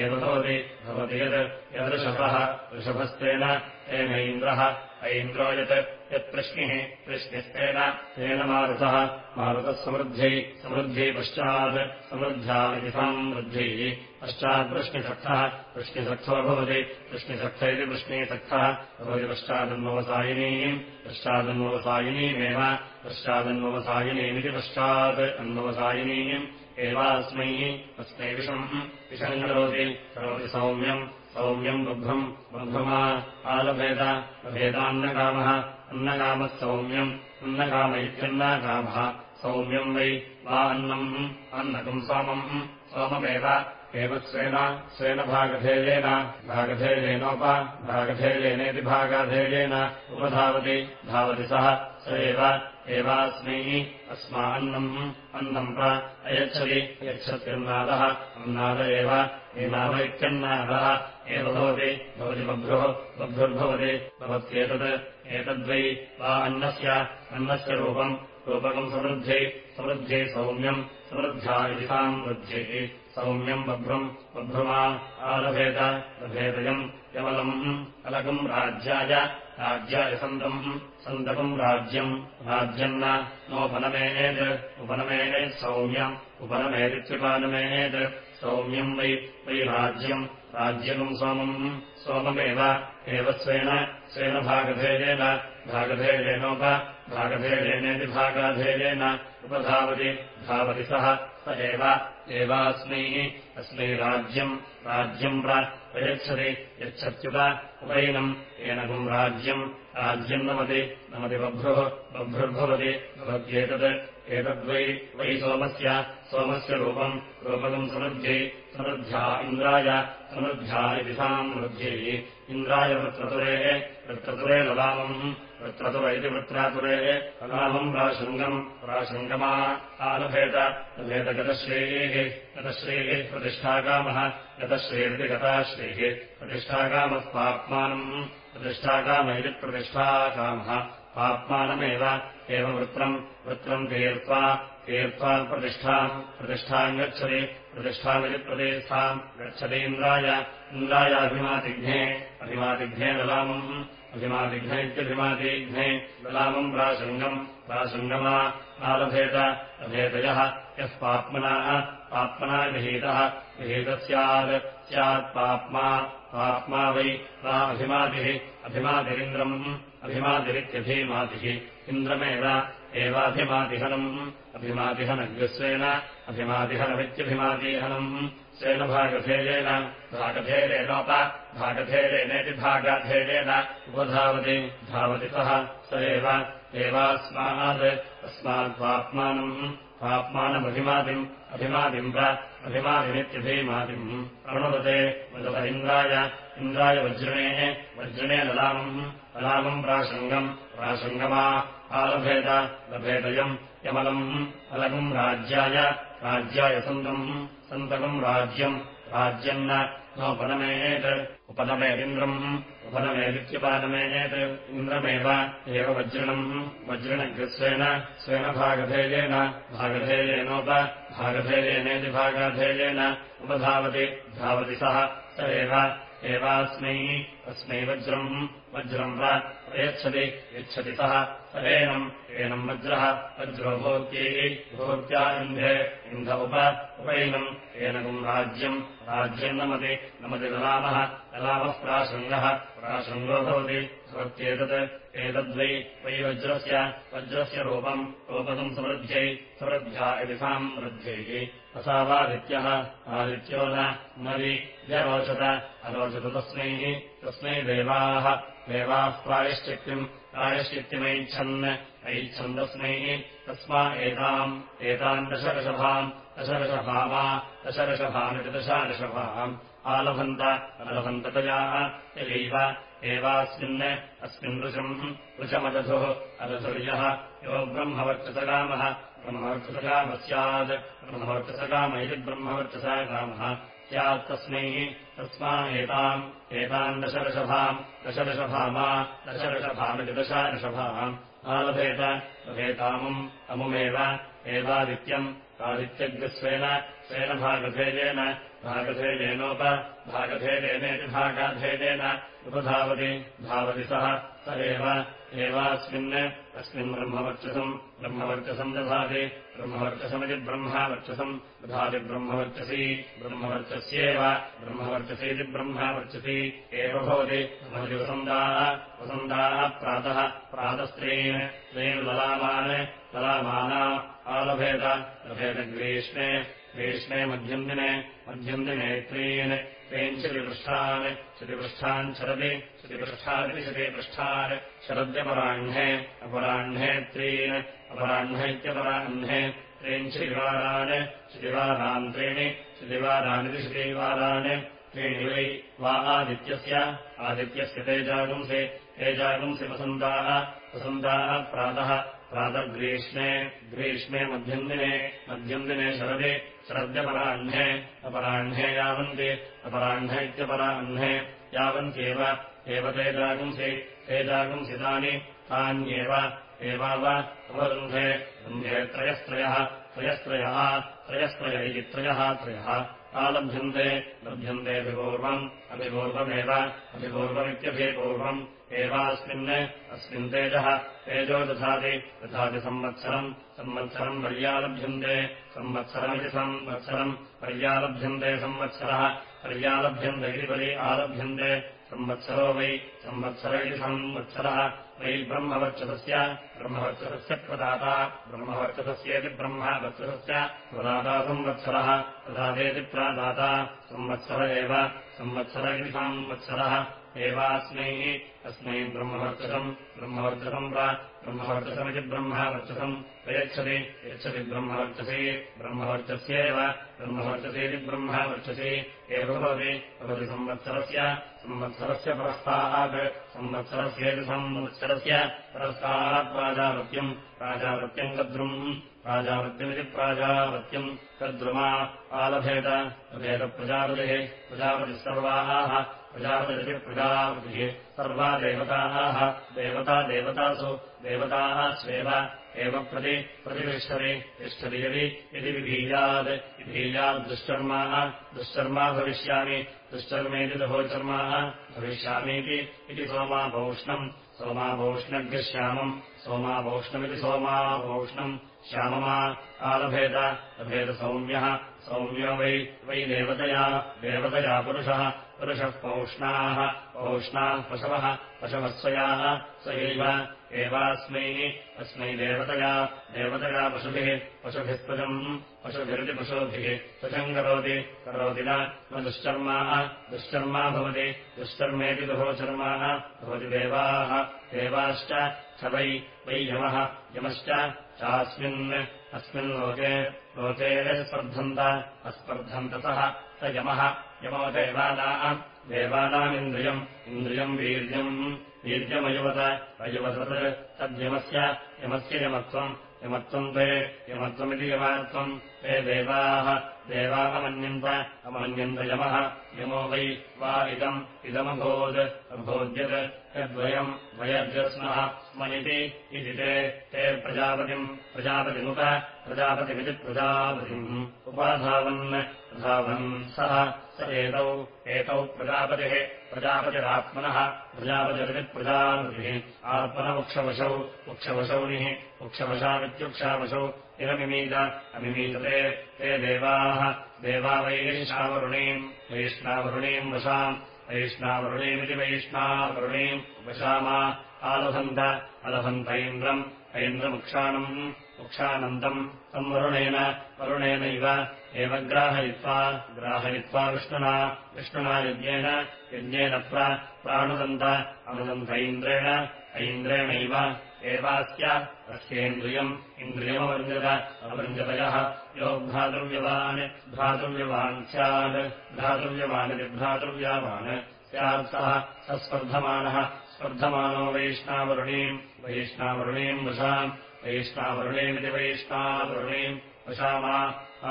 एव भवति भवति यत् यदृषभः ऋषभस्तेन तेन इन्द्रः ऐन्द्रो यत् यत्प्रश्निः प्रश्निस्तेन तेन मारुतः मारुतः समृद्ध्यै समृद्ध्यै पश्चात् समृद्ध्या इति समृद्धिः पश्चाद्वृष्णिसक्तः वृष्णिसक्तो भवति वृष्णिसक्त इति वृष्णीसक्तः भवति पश्चादन्ववसायिनीम् पश्चादन्ववसायिनीमेव पश्चादन्ववसायिनीमिति पश्चात् अन्ववसायिनीम् एवास्मै अस्मै विषम् करोति करोति सौम्यम् सौम्यम् बुभ्रम् बभ्रमा आलभेद लभेदान्नकामः अन्नकामः सौम्यम् अन्नकाम इत्यन्नकामः सौम्यम् वै वा अन्नम् अन्नकम् सोमम् सोममेव एव स्वेन भागधेयेन भागधेयेनोप भागधेयेनेति भागाधेयेन उपधावति धावति सः स एव एवास्मै अस्मान्नम् अन्नम् प्र अयच्छति यच्छत्यन्नादः अन्नाद एव एनाद इत्यन्नादः एव भवति भवति बभ्रुः बभ्रुर्भवति भवत्येतत् एतद्वै वा अन्नस्य अन्नस्य रूपम् रूपकम् समृद्ध्यै समृद्ध्यै सौम्यम् समृद्ध्या इति सामृद्ध्यैः सौम्यम् बभ्रम् बभ्रुमा आलभेत लभेदयम् यमलम् अलकम् राज्याय राज्याय सन्तम् सन्तकम् राज्यम् राज्यम् उपनमेत् सौम्यम् उपनमेदित्युपानमेत् सौम्यम् वै वै राज्यम् राज्यकम् सोमम् सोममेव एव स्वेन स्वेन भागधेयेन भागधेयेनोप भागधेयेनेति भागाधेयेन उपधावति धावति सः स एव एवास्मै तस्मै राज्यम् राज्यम् प्रयच्छति यच्छत्युत उपैनम् एनकम् राज्यम् राज्यम् नमति नमति बभ्रुः बभ्रुर्भवति भवत्येतत् एतद्वै वै सोमस्य सोमस्य रूपम् रूपकम् समृद्ध्यै समृद्ध्या इन्द्राय समृद्ध्या इति सामृद्ध्यै इन्द्राय वृत्रतुरेः वृत्रतुरे ललामम् वृत्रतुर इति वृत्रातुरेः ललामम् प्राशृङ्गम् प्राशृङ्गमा आलभेत लभेतगतश्रेः गतश्रेः प्रतिष्ठाकामः गतश्रेरिति गताश्रेः प्रतिष्ठाकामः पाप्मानम् प्रतिष्ठाकाम इति प्रतिष्ठाकामः पाप्मानमेव एव वृत्रम् वृत्रम् तीर्त्वा तीर्त्वा प्रतिष्ठाम् प्रतिष्ठाम् गच्छति गच्छति इन्द्राय इन्द्रायाभिमातिघ्ने अभिमातिघ्ने ललामम् अभिमातिघ्न इत्यभिमातिघ्ने ललामम् प्राशृङ्गम् प्राशृङ्गमा आलभेत अभेदयः यः पाप्मनाः पाप्मना विहीतः विहीतः स्यात् स्यात्पाप्मा पाप्मा वै वा अभिमातिः अभिमातिरिन्द्रम् अभिमातिरित्यभिमातिः इन्द्रमेव एवाभिमातिहनम् अभिमातिहनग्रस्वेन अभिमातिहनमित्यभिमातिहनम् स्वेन भागधेयेन भागधेरेणोप भागधेरेणेति भागधेयेन उपधावति। धावति सः स एव एवास्मात् अस्माद्वात्मानम् पाप्मानमभिमातिम् अभिमातिम् प्र अभिमातिमित्यभिमातिम् प्रणुदते वदत इन्द्राय वज्रणेः वज्रणे ललामम् ललामम् प्राशृङ्गम् प्राशृङ्गमा आलभेत लभेदयम् यमलम् अलगम् राज्याय राज्याय सन्तम् सन्तकम् राज्यम् राज्यम् नोपनमेत् उपनमेदिन्द्रम् उपनमेदित्युपानमेत् इन्द्रमेव एव वज्रणम् वज्रणग्रस्वेन स्वेन भागधेयेन भागधेयेनोप भागधेयेनेति भागाधेयेन उपधावति धावति सः स एव एवास्मै अस्मै वज्रम् वज्रम् वा प्रयच्छति यच्छति सः। स एनम् एनम् वज्रः। वज्रो भोक्त्यै भोक्त्या इन्धे। इन्ध उप उपैनम्। एनकम् राज्यम्। राज्यम् नमति। नमति ललामः ललामः प्राशृङ्गः भवति। भवत्येतत्। एतद्वै वै वज्रस्य। वज्रस्य रूपम्। रूपकम् समृद्ध्यै। समृद्ध्या इति साम् वृद्ध्यैः असावादित्यः। आदित्यो न। वि व्यरोचत अरोचत तस्मै तस्मै देवाः देवाः प्रायश्चित्तिम् प्रायश्चित्तिमैच्छन् ऐच्छन्दस्मै। तस्मा एताम् एताम् दशरषभाम् दशरषभामा दशरषभामिति दशादशभाम् आलभन्त अलभन्ततया यदैव एवास्मिन् अस्मिन् ऋषम् ऋषमदधुः अदधुर्यः यो ब्रह्मवर्चसकामः ब्रह्मवर्चसकामः स्यात्। ब्रह्मवर्चसकाम इति ब्रह्मवर्चसकामः। स्यात्तस्मै तस्मा एताम् एताम् दशरषभाम् दशरषभामा दशरषभामिति दशादशभाम् आलभेत लभेतामुम् अमुमेव एवादित्यम्। आदित्यग्रस्वेन स्वेन भागधेयेन भागधेयेनोप भागधेयेनेति भागाधेयेन उपधावति धावति सः स एव एवास्मिन् अस्मिन् ब्रह्मवर्चसम् ब्रह्मवर्चसम् दधाति ब्रह्मवर्चसमिति ब्रह्मवर्चसम् दधाति ब्रह्मवर्चसी ब्रह्मवर्चस्येव ब्रह्मवर्चसीति ब्रह्मवर्चसी एव भवति वसन्दाः वसन्दाः प्रातः प्रातस्त्रीन् स्त्रीन् ललामान् ललामाना आलभेत लभेदग्रीष्मे ग्रीष्मे मध्यन्दिने मध्यन्दिने त्रीन् त्रीन् शतिपृष्ठान् शतिपृष्ठान् शरदि शतिपृष्ठादिति शतिपृष्ठान् शरद्यपराह्णे अपराह्णे त्रीन् अपराह्न इत्यपराह्ने त्रीन् श्रीवारान् त्रीणि श्रीवारानिति श्रीवारान् त्रीणि वै वा आदित्यस्य आदित्यस्य तेजागुंसि तेजागुंसि वसन्ताः वसन्ताः प्रातः प्रातर्ग्रीष्मे ग्रीष्मे मध्यन्दिने मध्यन्दिने शरदि शरद्यपराह्णे अपराह्णे यावन्ति अपराह्न इत्यपराह्ने यावन्त्येव एव तेजागुंसि तेजागुंसि तानि तान्येव एवावरुन्धे रुन्धे त्रयस्त्रयः त्रयस्त्रयः त्रयस्त्रय इति त्रयः त्रयः। आलभ्यन्ते लभ्यन्तेऽभिपूर्वम् अभिपूर्वमेव अभिपूर्वमित्यभिपूर्वम्। एवास्मिन् अस्मिन् तेजः तेजो दधाति दधाति संवत्सरम्। संवत्सरम् पर्यालभ्यन्ते संवत्सरमिति संवत्सरम्। पर्यालभ्यन्ते संवत्सरः पर्यालभ्यन्ते इति परि आलभ्यन्ते संवत्सरो वै संवत्सर इति संवत्सरः वै ब्रह्मवर्चसस्य ब्रह्मवर्चसस्य प्रदाता ब्रह्मवर्चसस्येति ब्रह्मवर्चसस्य प्रदाता संवत्सरः प्रदातेति प्रादाता संवत्सर एव संवत्सर इति संवत्सरः एवास्मै अस्मै ब्रह्मवर्चसम् ब्रह्मवर्चसम् वा ब्रह्मवर्चसमिति ब्रह्मवर्चसम् प्रयच्छति यच्छति ब्रह्मवर्चसे ब्रह्मवर्चस्येव ब्रह्मवर्चसेति ब्रह्मवर्चसे एव भवति भवति संवत्सरस्य संवत्सरस्य परस्तात् संवत्सरस्येति संवत्सरस्य परस्तात् प्राजावत्यम् प्राजावत्यम् कद्रुम् प्राजावत्यमिति प्राजावत्यम् कद्रुमा आलभेत लभेदप्रजापतिः प्रजापतिः सर्वाः प्रजापतिरिति प्रजापतिः सर्वा देवताः देवता देवतासु देवताः स्वेव एव प्रति प्रतिष्ठति तिष्ठति यदि यदि विधीयात् विधीयाद्दुश्चर्माः दुश्चर्मा भविष्यामि दुश्चर्मेति दहोचर्माः भविष्यामीति इति सोमाभौष्णम्। सोमाभौष्णग्श्यामम् सोमाभौष्णमिति सोमाभौष्णम्। श्याममा आलभेत लभेदसौम्यः सौम्यो। वै वै देवतया। देवतया पुरुषः। पुरुषः पौष्णाः। पौष्णाः पशवः। पशवस्वयाः स्वयैव एवास्मै। अस्मै देवतया। देवतया पशुभिः। पशुभिस्पजम् पशुभिरिति पशुभिः स्वजम् करोति करोति न। दुश्चर्माः दुश्चर्मा भवति। दुश्चर्मेति दुहोचर्माः भवति देवाः। देवाश्च स वै वै यमः। यमश्च चास्मिन् अस्मिन् लोके लोके स्पर्धन्त अस्पर्धन्ततः स। यमः। यमो देवानाम् देवानामिन्द्रियम्। इन्द्रियम् वीर्यम् वीर्यमयुवत अयुवतत् तद्यमस्य यमस्य यमत्वम् यमत्वम् ते यमत्वमिति यमात्वम् ते देवाः देवामन्यन्त अमन्यन्त यमः। यमो वै वा इदम् इदमभोद्। अभोद्यत् यद्वयम् वयर्जस्मः। स्मनिति इति ते ते प्रजापतिम् प्रजापतिमुप प्रजापतिमिति प्रजापतिम्। उपाधावन् धावन् सः स एतौ एतौ प्रजापतिः प्रजापतिरात्मनः प्रजापतिरिति प्रजापतिः। आत्मनवृक्षवशौ वृक्षवशौनिः इदमिमीत अमिमीतते ते देवाः देवा वैष्णावरुणीम् वैष्णावरुणीम् वशाम् वैष्णावरुणीमिति वैष्णावरुणीम् वशामा आलभन्त अलभन्त इन्द्रम् ऐन्द्रमुक्षाणम् मुक्षानन्दम् तम् वरुणेन वरुणेनैव एव ग्राहयित्वा ग्राहयित्वा विष्णुना विष्णुना यज्ञेन यज्ञेन प्राणुदन्त अनुदन्त इन्द्रेण ऐन्द्रेणैव एवास्य अस्येन्द्रियम् इन्द्रियमवृञ्जत अवृञ्जतयः यो भ्रातृव्यवान् भ्रातृव्यवान् स्यात् भ्रातृव्यवानिति भ्रातृव्यवान् स्यात् सः। स स्पर्धमानः वैष्णावरुणीम् वैष्णावरुणीम् वशाम् वैष्णावरुणीमिति वैष्णावरुणीम् वशामा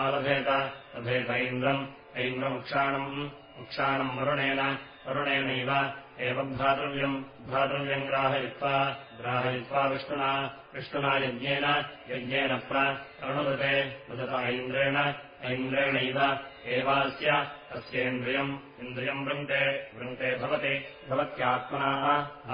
आलभेत लभेत इन्द्रम् ऐन्द्रमुक्षाणम् मुक्षाणम् वरुणेन वरुणेनैव एवम् भ्रातृव्यम् भ्रातृव्यम् ग्राहयित्वा ग्राहयित्वा विष्णुना विष्णुना यज्ञेन यज्ञेन प्रणुदते। नुदत ऐन्द्रेण ऐन्द्रेणैव एवास्य अस्येन्द्रियम् इन्द्रियम् वृन्ते वृन्ते भवति। भवत्यात्मनाः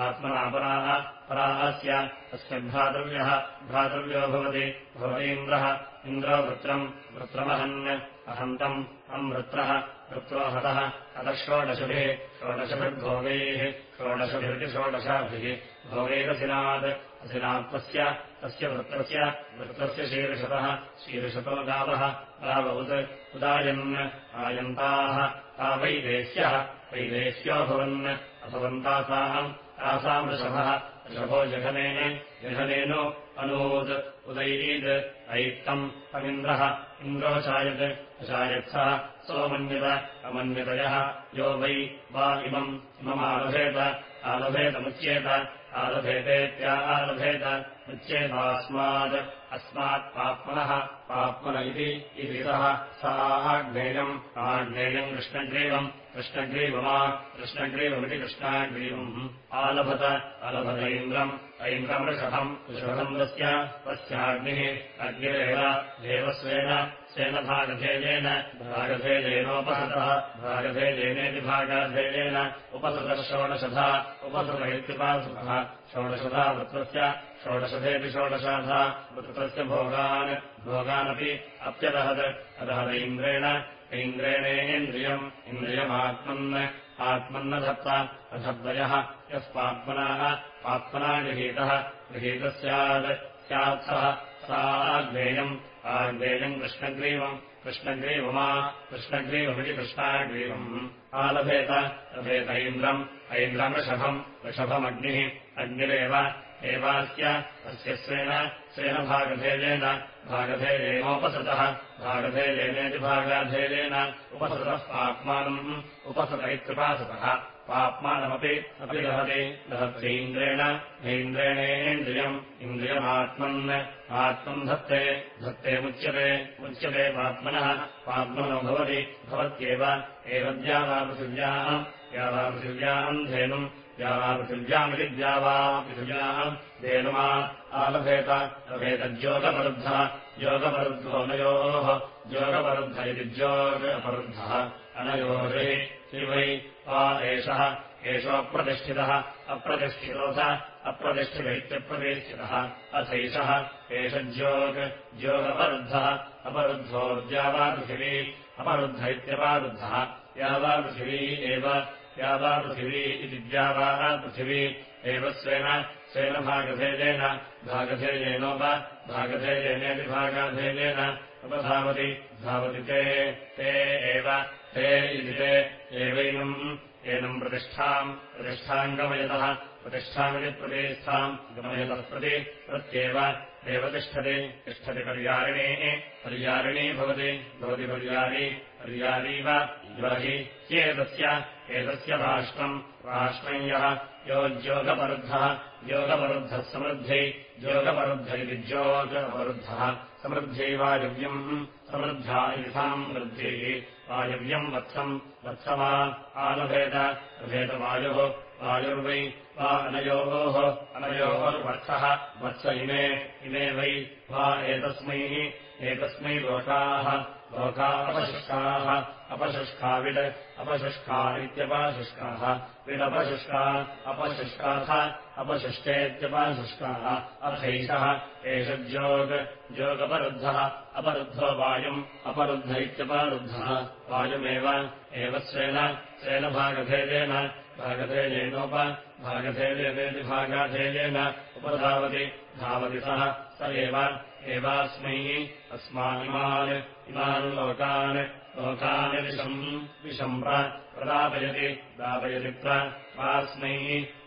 आत्मनापराः परास्य अस्य भ्रातृव्यः भ्रातृव्यो भवति। भवतीन्द्रः इन्द्रो। वृत्रम् वृत्रमहन् अहन्तम् अम् वृत्रः वृत्रो हतः अतः षोडशभिः षोडशभिर्भोगैः षोडशभिरिति षोडशाभिः भोगैरसिनात् असिनात्मस्य तस्य वृत्रस्य वृत्रस्य शीर्षतः शीर्षतो गावः गावौत् उदायन् आयन्ताः ता वैदेश्यः वैदेश्योऽभवन् अभवन्तासाम् तासाम् ऋषभः जघनेन जघनेनो अनूत् उदैरीत् ऐक्तम् तमिन्द्रः इन्द्रोऽचायत् अचायत्सः सोमन्यत अमन्यतयः यो वै वा इमम् इममालभेत आलभेतमुच्येत आलभेतेत्या आलभेत उच्येतास्मात् अस्मात् पाप्मनः पाप्मन इति सः। सा आग्नेयम् आग्नेयम् कृष्णग्रीवम् कृष्णग्रीवमा कृष्णग्रीवमिति कृष्णाग्रीवम्। आलभत अलभत इन्द्रम् ऐन्द्रम् ऋषभम् ऋषभम् तस्य तस्याग्निः अग्निरेव देवस्वेन स्वेन भागधेयेन भागधेयेनोपहृतः भागधेयेनेति भागाधेयेन उपसृतः षोडशधा उपसृत इत्युपासृतः षोडशधा वृत्रस्य षोडशधेति षोडशाधा वृत्रस्य भोगान् भोगानपि अप्यदहत् अदहद इन्द्रेण ऐन्द्रेणेन्द्रियम् इन्द्रियमात्मन् आत्मन्न धत्त अधद्वयः यः पाप्मनाः पाप्मना गृहीतः गृहीतः स्यात् स्यात्सः सा आग्नेयम् आग्नेयम् कृष्णग्रीवम् कृष्णग्रीवमा कृष्णग्रीवमिति कृष्णाग्रीवम् आलभेत लभेत ऐन्द्रम् ऐन्द्रमृषभम् वृषभमग्निः अग्निरेव एवास्य अस्य स्वेन स्वेन भागधेयेन भागधेयेनोपसृतः भागधेयेनेति भागाधेयेन उपसृतः पाप्मानम् उपसृत इत्युपासतः पाप्मानमपि अपि दहति दहत्यैन्द्रेण ऐन्द्रेणेन्द्रियम् इन्द्रियमात्मन् आत्मम् धत्ते धत्ते मुच्यते मुच्यते पाप्मनः पाप्मनो भवति भवत्येव एवद्यावापृथिव्याम् यावापृथिव्याम् धेनुम् यावापृथिव्यामिति द्यावापृथिव्याम् धेनुमा आलभेत लभेतज्योगपरुद्धः योगपरुद्धो नयोः योगपरुद्ध इति ज्योगपरुद्धः अनयोः शिवै वा एषः एषोऽप्रतिष्ठितः अप्रतिष्ठितोऽथ अप्रतिष्ठित इत्यप्रतिष्ठितः अथैषः एष ज्योग् ज्योगपरुद्धः अपरुद्धोर्द्यावापृथिवी अपरुद्ध इत्यपारुद्धः। यावापृथिवी एव यावापृथिवी इति द्यावापृथिवी एव स्वेन स्वेन भागधेयेन भागधेयेनोप भागधेयेनेति भागाधेयेन उपधावति धावति ते ते एव ते इति ते एवैनम् एनम् प्रतिष्ठाम् प्रतिष्ठाम् गमयतः प्रतिष्ठामिति प्रतिष्ठाम् गमयतः प्रति प्रत्येव एव तिष्ठति पर्यारिणी पर्यारिणी भवति भवति पर्यारी पर्यारीव हि ह्येतस्य एतस्य राष्ट्रम् राष्ट्रम् यः योज्योगपरुद्धः योगपरुद्धः समृद्ध्यै योगपरुद्ध इति ज्योगपरुद्धः समृद्ध्यै वायव्यम् समृद्ध्या इति सामृद्ध्यैः वायव्यम् वत्सम् वत्समा आलभेद भेदवायुः वायुर्वै वा अनयोः अनयोर्वत्सः वत्स इमे इमे वै वा एतस्मै एतस्मै लोकाः लोका अपशुष्काः अपशुष्काविड् अपशुष्का इत्यपाशुष्काः। विडपशुष्का अपशुष्काथ अपशिष्टेत्यपाशुष्काः। अथैषः एष ज्योग् ज्योगपरुद्धः अपरुद्धो वायुम् अपरुद्ध इत्यपरुद्धः। वायुमेव एव स्वेन स्वेन भागधेयेन भागधेयेनोप भागधेयेनेति भागाधेयेन उपधावति धावति सः स एव एवास्मै अस्मानिमान् इमान् लोकान् लोकान् विषम् प्रदापयति दापयति प्रास्मै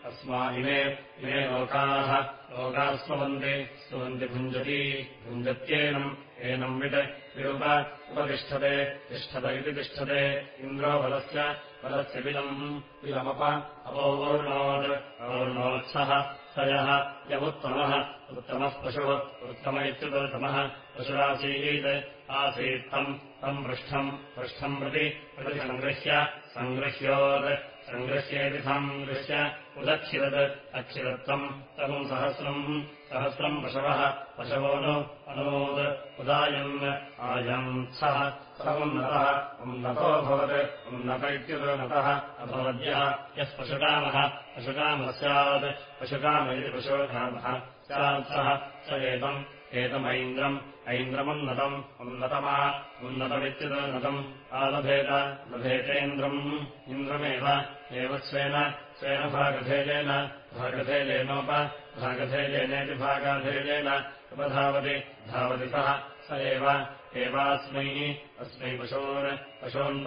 अस्माहिमे इमे लोकाः लोकाः स्तवन्ति स्तवन्ति भुञ्जति भुञ्जत्येनम् एनम् विट् विरुप उपतिष्ठते तिष्ठत इति तिष्ठते। इन्द्रो बलस्य बलस्य विलम् विलमप अपोर्णोत् और्णोत्सः स यः यमुत्तमः उत्तमः पशुः उत्तम इत्युत्तमः पशुरासीत् आसीत् तम् पृष्ठम् पृष्ठम् प्रति प्रतिसङ्गृह्य सङ्गृह्योत् सङ्गृह्येति सङ्गृह्य उदक्षिरत् अक्षिरत्वम् तम् सहस्रम् सहस्रम् पशवः पशवो नु अनोद् उदायन् आयम् सः स उन्नतः उन्नतोऽभवत् उन्नत इत्युन्नतः अभवद्यः यः पशुकामः पशुकामः स्यात् पशुकाम इति पशुकामः स्यात् सः स एतम् एतमैन्द्रम् ऐन्द्रमुन्नतम् उन्नतमा उन्नतमित्युन्नतम् आलभेत लभेतेन्द्रम् इन्द्रमेव एव स्वेन स्वेन भागधेयेन भागधेयेनोप भागधेयेनेति भागाधेयेन उपधावति धावति सः स एव एवास्मै अस्मै पशून् पशून्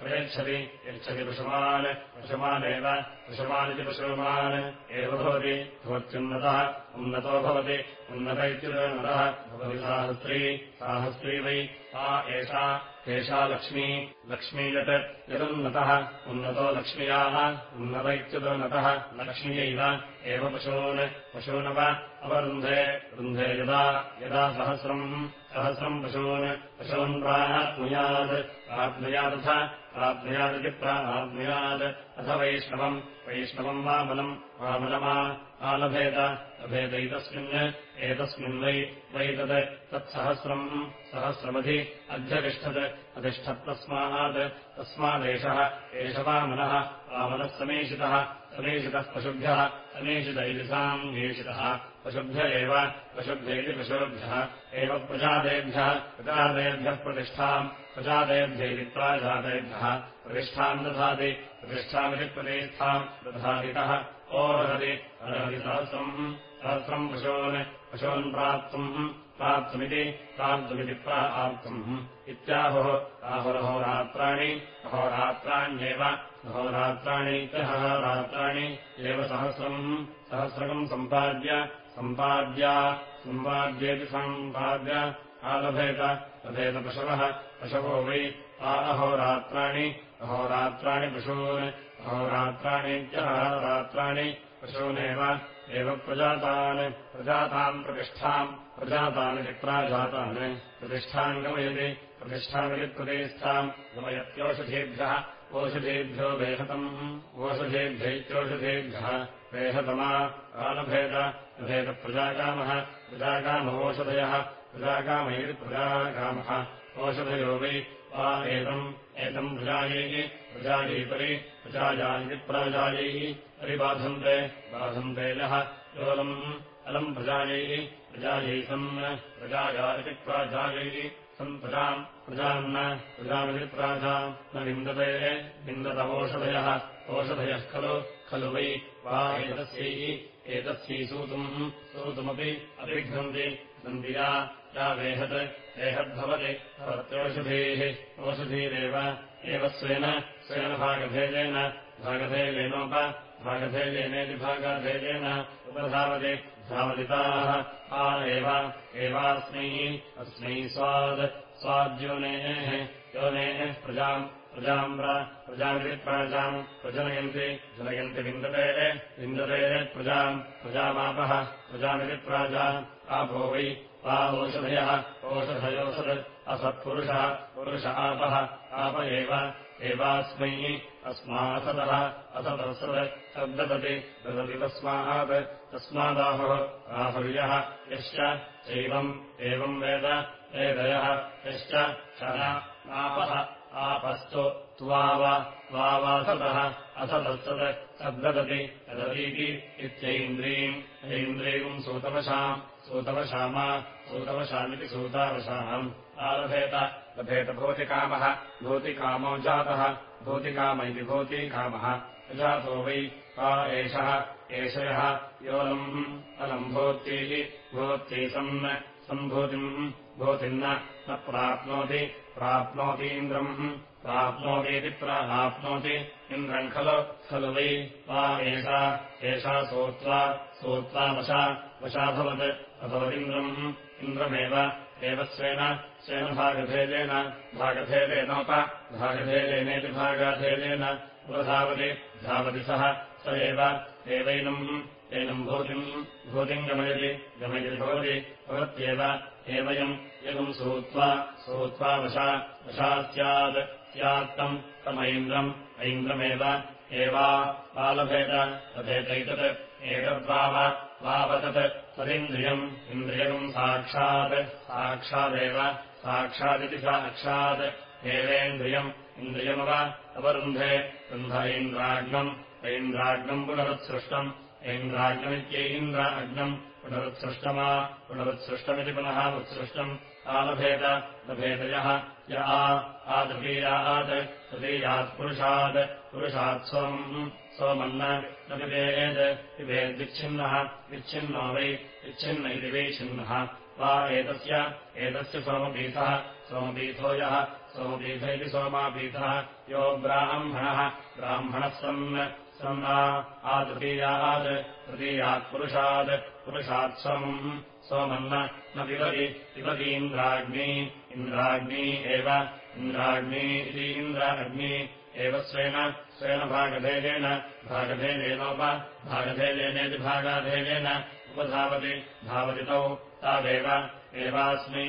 प्रयच्छति यच्छति पशुमान् पशुमानेव पशुमानिति पशुमान्। एव भवति भवत्युन्नतः उन्नतो भवति उन्नत इत्युन्नतः भवति साहस्त्री साहस्त्री वै सा एषा एषा लक्ष्मी लक्ष्मी यत् यदुन्नतः उन्नतो लक्ष्म्याः उन्नत इत्युदोन्नतः लक्ष्म्यैव एव पशून् पशूनव अवरुन्धे रुन्धे यदा यदा सहस्रम् सहस्रम् पशून् पशून् प्राप्नुयात् प्राप्नुयादथ प्राप्नुयादिति प्राप्नुयात् अथ वैष्णवम् वैष्णवम् वामनम् वामनमा आलभेत लभेदैतस्मिन् एतस्मिन् वै वै तत् तत्सहस्रम् सहस्रमधि अध्यतिष्ठत् अधिष्ठत्तस्मात् तस्मादेषः एष वामनः वामनः समेषितः समेषितः पशुभ्यः समेषित इति साम् येषितः पशुभ्य एव पशुभ्य इति पशुभ्यः एव प्रजातेभ्यः प्रजातेभ्यः प्रतिष्ठाम् प्रजातेभ्यैति प्राजातेभ्यः प्रतिष्ठाम् दधाति प्रतिष्ठामिति प्रतिष्ठाम् दधातितः ओर्हति अर्हति सहस्रम् सहस्रम् पशून् पशून् प्राप्तुम् प्राप्तुमिति प्राप्तुमिति प्राप्तुम् इत्याहुः आहुरहोरात्राणि अहोरात्राण्येव अहोरात्राणि इत्यहः रात्राणि एव सहस्रम् सहस्रकम् सम्पाद्य सम्पाद्या सम्पाद्येति सम्पाद्य आलभेत लभेत पशवः वै आ अहोरात्राणि अहोरात्राणि पशून् अहोरात्राणीत्यहोरात्राणि पशूनेव एव प्रजातान् प्रजाताम् प्रतिष्ठाम् प्राजातान् प्रतिष्ठाम् गमयति प्रतिष्ठामिति प्रतिष्ठाम् गमयत्योषधेभ्यः ओषधेभ्यो वेहतम् ओषधेभ्यैत्योषधेभ्यः वेहतमा आलभेद लभेदप्रजाकामः प्रजाकामोषधयः प्रजाकामैति प्रजाकामः ओषधयो वै वा एतम् एतम् प्रजायैः प्रजायानिति प्राजायैः। परिबाधन्ते बाधन्ते यः योलम् अलम् प्रजायैः प्रजायै सन् प्रजाया इति प्राजायैः। सन् प्रजाम् प्रजान्न प्रजामिति प्राजा न विन्दते विन्दत ओषधयः ओषधयः खलु खलु वै वा एतस्यै एतस्यै सूतुम् सूतुमपि अभिघ्नन्ति। नन्दिया या वेहत् वेहद्भवति भवत्योषधीः ओषधीरेव एव स्वेन स्वेन भागभेदेन भागधेयेनोप भागधेयेनेति भागाधेयेन उपधावति धावदिताः आ एव एवास्मै अस्मै स्वाद् स्वाद्योनेः योनेः प्रजाम् प्रजाम् प्रजामिति प्राजाम् प्रजनयन्ति जनयन्ति विन्दते विन्दते प्रजाम् प्रजामापः प्रजामिति प्राजा आपो वै वा ओषधयः ओषधयोषद् असत्पुरुषः पुरुष आपः आप एव एवास्मै अस्मासतः असतसत् तद्ददति ददति तस्मात् तस्मादाहुः आहुर्यः यश्च चैवम् एवम् वेद वेदयः यश्च क्षण आपः आपस्तु त्वाव वावासतः असतस्तत् तद्ददति तदतीति इत्यैन्द्रीम्। ऐन्द्रियम् सूतवशाम् सूतवशामा सूतवशामिति सूतावशाम्। आलभेत लभेत भूतिकामः भूतिकामो जातः। भूतिकाम इति भूतिकामः। जातो वै आ एषः एषयः। योऽलम् अलम् भूत्यैः भूत्यै सन् सम्भूतिम् भूतिम् न प्राप्नोति प्राप्नोतीन्द्रम् प्राप्नोतीति प्राप्नोति इन्द्रम् खलु। खलु वै वा एषा। एषा सोत्वा सोत्वा वशा। वशाभवत् अभवदिन्द्रम्। इन्द्रमेव। एव स्वेन स्वेन भागभेदेन भागभेदेनोप भागभेदेनेति भागाभेदेन। उपधावति। धावति सः। स एव। एवैनम्। एनम् भूतिम्। भूतिम् गमयति। गमयति भवति। भवत्येव। एवयम् यगम् सूत्वा सूत्वा वशा वशा स्यात् स्यात्तम् तमैन्द्रम् ऐन्द्रमेव एवा आलभेत लभेतैतत् एतद्वाव वावतत् तदिन्द्रियम् इन्द्रियम् साक्षात् साक्षादेव साक्षादिति साक्षात् एवेन्द्रियम् इन्द्रियमव अवरुन्धे रुन्ध ऐन्द्राग्नम् ऐन्द्राग्नम् पुनरुत्सृष्टम् ऐन्द्राग्नमित्यैन्द्राग्नम् पुनरुत्सृष्टमा पुनरुत्सृष्टमिति पुनः उत्सृष्टम् आलभेत लभेदयः य आ तृतीयात् तृतीयात् पुरुषात् पुरुषात् सोमम् सोमन्न न पिबेत् पिबेद्विच्छिन्नः विच्छिन्नो वै विच्छिन्न इति वै छिन्नः। वा एतस्य एतस्य सोमपीठः सोमपीठो यः सोमपीठ इति सोमापीठः यो ब्राह्मणः ब्राह्मणः सन् सन् आ तृतीयात् तृतीयात् पुरुषात् पुरुषात् सोमम् न पिबति पिबतीन्द्राग्नी इन्द्राग्नी एव इन्द्राग्नी इति इन्द्राग्नि एव स्वेन स्वेन भागभेदेन भागभेदेनोप भागभेदेनेति भागाभेदेन उपधावति धावति तौ तावेव एवास्मै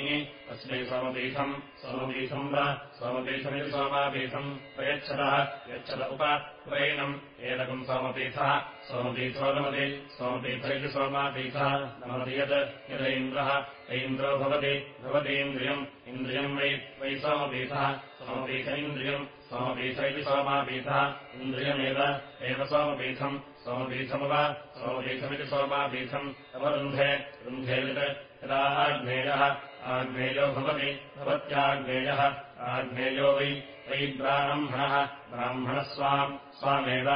अस्मै सोमपीठम् सोमपीठम् वा सोमपीठमिति सोमापीठम् प्रयच्छतः यच्छत उप वैनम् एतकम् सोमपीठः सोमपीठो नमति सोमपीठ इति सोमापीठः नमति यत् यदैन्द्रः ऐन्द्रो भवति भवतीन्द्रियम् इन्द्रियम्। वै वै सोमपीठः सोमपीठ इन्द्रियम् सोमपीठ इति सोमापीठः इन्द्रियमेव एव सोमपीठम् सोमपीठमुव सोमपीठमिति सोमापीठम् अवरुन्धे रुन्धे यत् यदाग्नेयः आग्नेयो भवति भवत्याग्नेयः आग्नेयो वै वै ब्राह्मणः ब्राह्मणः स्वाम् स्वामेव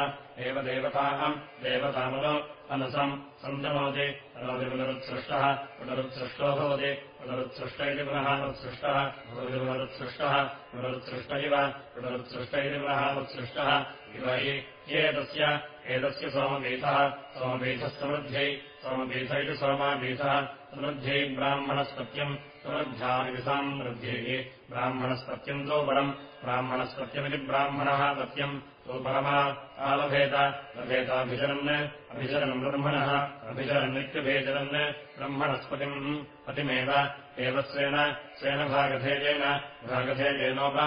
एव देवताम् देवतामुनो अनसम् सन्दनोति पुनरुत्सृष्टः पुनरुत्सृष्टो भवति पुनरुत्सृष्ट इति पुनः उत्सृष्टः भवति पुनरुत्सृष्टः पुनरुत्सृष्ट इव पुनरुत्सृष्ट इति पुनः उत्सृष्टः इव हि एतस्य एतस्य सोमपीठः सोमपीठः समृद्ध्यै सोमपीठ इति सोमापीठः समृद्ध्यै ब्राह्मणस्पत्यम् समृद्ध्यादिविसाम् वृद्ध्यैः ब्राह्मणस्पत्यम् तु परम् ब्राह्मणस्पत्यमिति ब्राह्मणः सत्यम् परमा आलभेत लभेताभिचरन् अभिचरन् ब्रह्मणः अभिचरन्नित्यभिचरन् ब्रह्मणस्पतिम् पतिमेव एव स्वेन स्वेन भागधेयेन भागधेयेनोप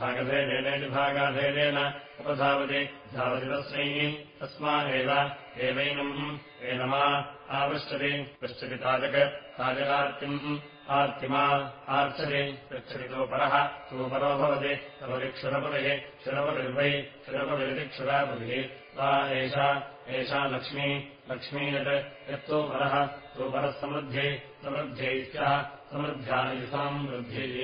भागधेयेनेति भागाधेयेन उपधावति धावति तस्मै तस्मा एव एवैनम् एनमा आवृष्टति पृच्छति ताजक ताजकार्तिम् आर्तिमा आर्चति पृच्छति तोपरः तोपरो भवति भवति क्षुरपतिः क्षुरपतिर्वै क्षुरपतिरिति क्षुरापतिः सा एषा एषा लक्ष्मी लक्ष्मी यत् यत्तोपरः तोपरः समृद्ध्यै समृद्ध्यै स्याः समृद्ध्यादिसाम् वृद्धिः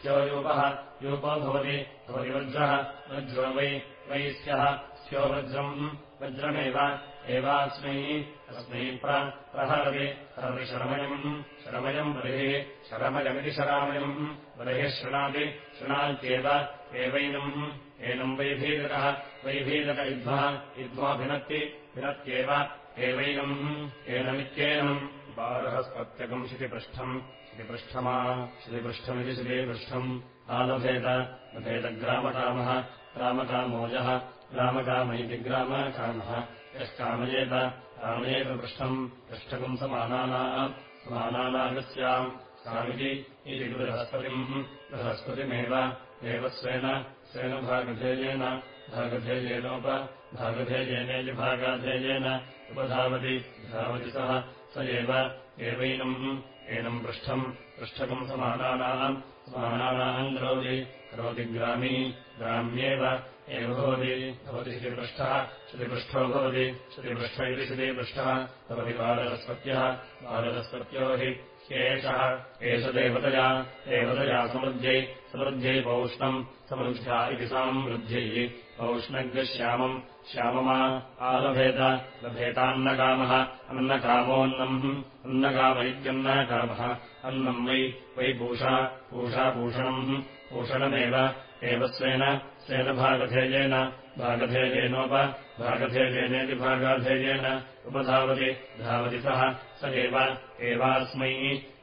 स्यो यूपः भवति भवति वज्रः वै वै स्यः स्यो वज्रम् वज्रमेव एवास्मै अस्मै प्रहरति हरति शरमयम् बलिः शरमयमिति शरामयम् बलिः शृणाति शृणात्येव एवैनम् एनम् वैभीदकः वैभीदक युद्ध्वा युद्ध्वाभिनक्ति विनक्त्येव एवैनम् एनमित्येनम्। बारहस्पत्यकम् शितिपृष्ठम् शितिपृष्ठमा श्रीपृष्ठमिति श्रीपृष्ठम् आलभेत लभेदग्रामकामः रामकामोजः रामकाम ग्रामकामः यः कामयेत कामयेत पृष्ठम् पृष्ठकम् समानानाम् समानानागस्याम् कामिति इति बृहस्पतिम् बृहस्पतिमेव एव स्वेन स्वेन भागधेयेन भागधेयेनोप भागधेयेनेति भागाधेयेन उपधावति धावति सः स एव एवैनम् एनम् पृष्ठम् पृष्ठकम् समानानाम् समानानाम् करोति करोति ग्रामी ग्राम्येव एव भवति भवति श्रुतिपृष्ठः श्रुतिपृष्ठो भवति श्रुतिपृष्ठ इति श्रुतिपृष्ठः भवति बालरस्पत्यः बालरस्पत्यो हि ह्येषः एष देवतया देवतया समृद्ध्यै समृद्ध्यै पौष्णम् समृद्ध्या इति सामृद्ध्यैः। पौष्णग्श्यामम् श्याममा आलभेत लभेतान्नकामः अन्नकामोऽन्नम् अन्नकाम इत्यन्नकामः अन्नम् वै वै पूषा पूषापूषणम् पूषणमेव एव स्वेन स्वेन भागधेयेन भागधेयेनोप भागधेयेनेति भागाधेयेन उपधावति धावति सः स एव एवास्मै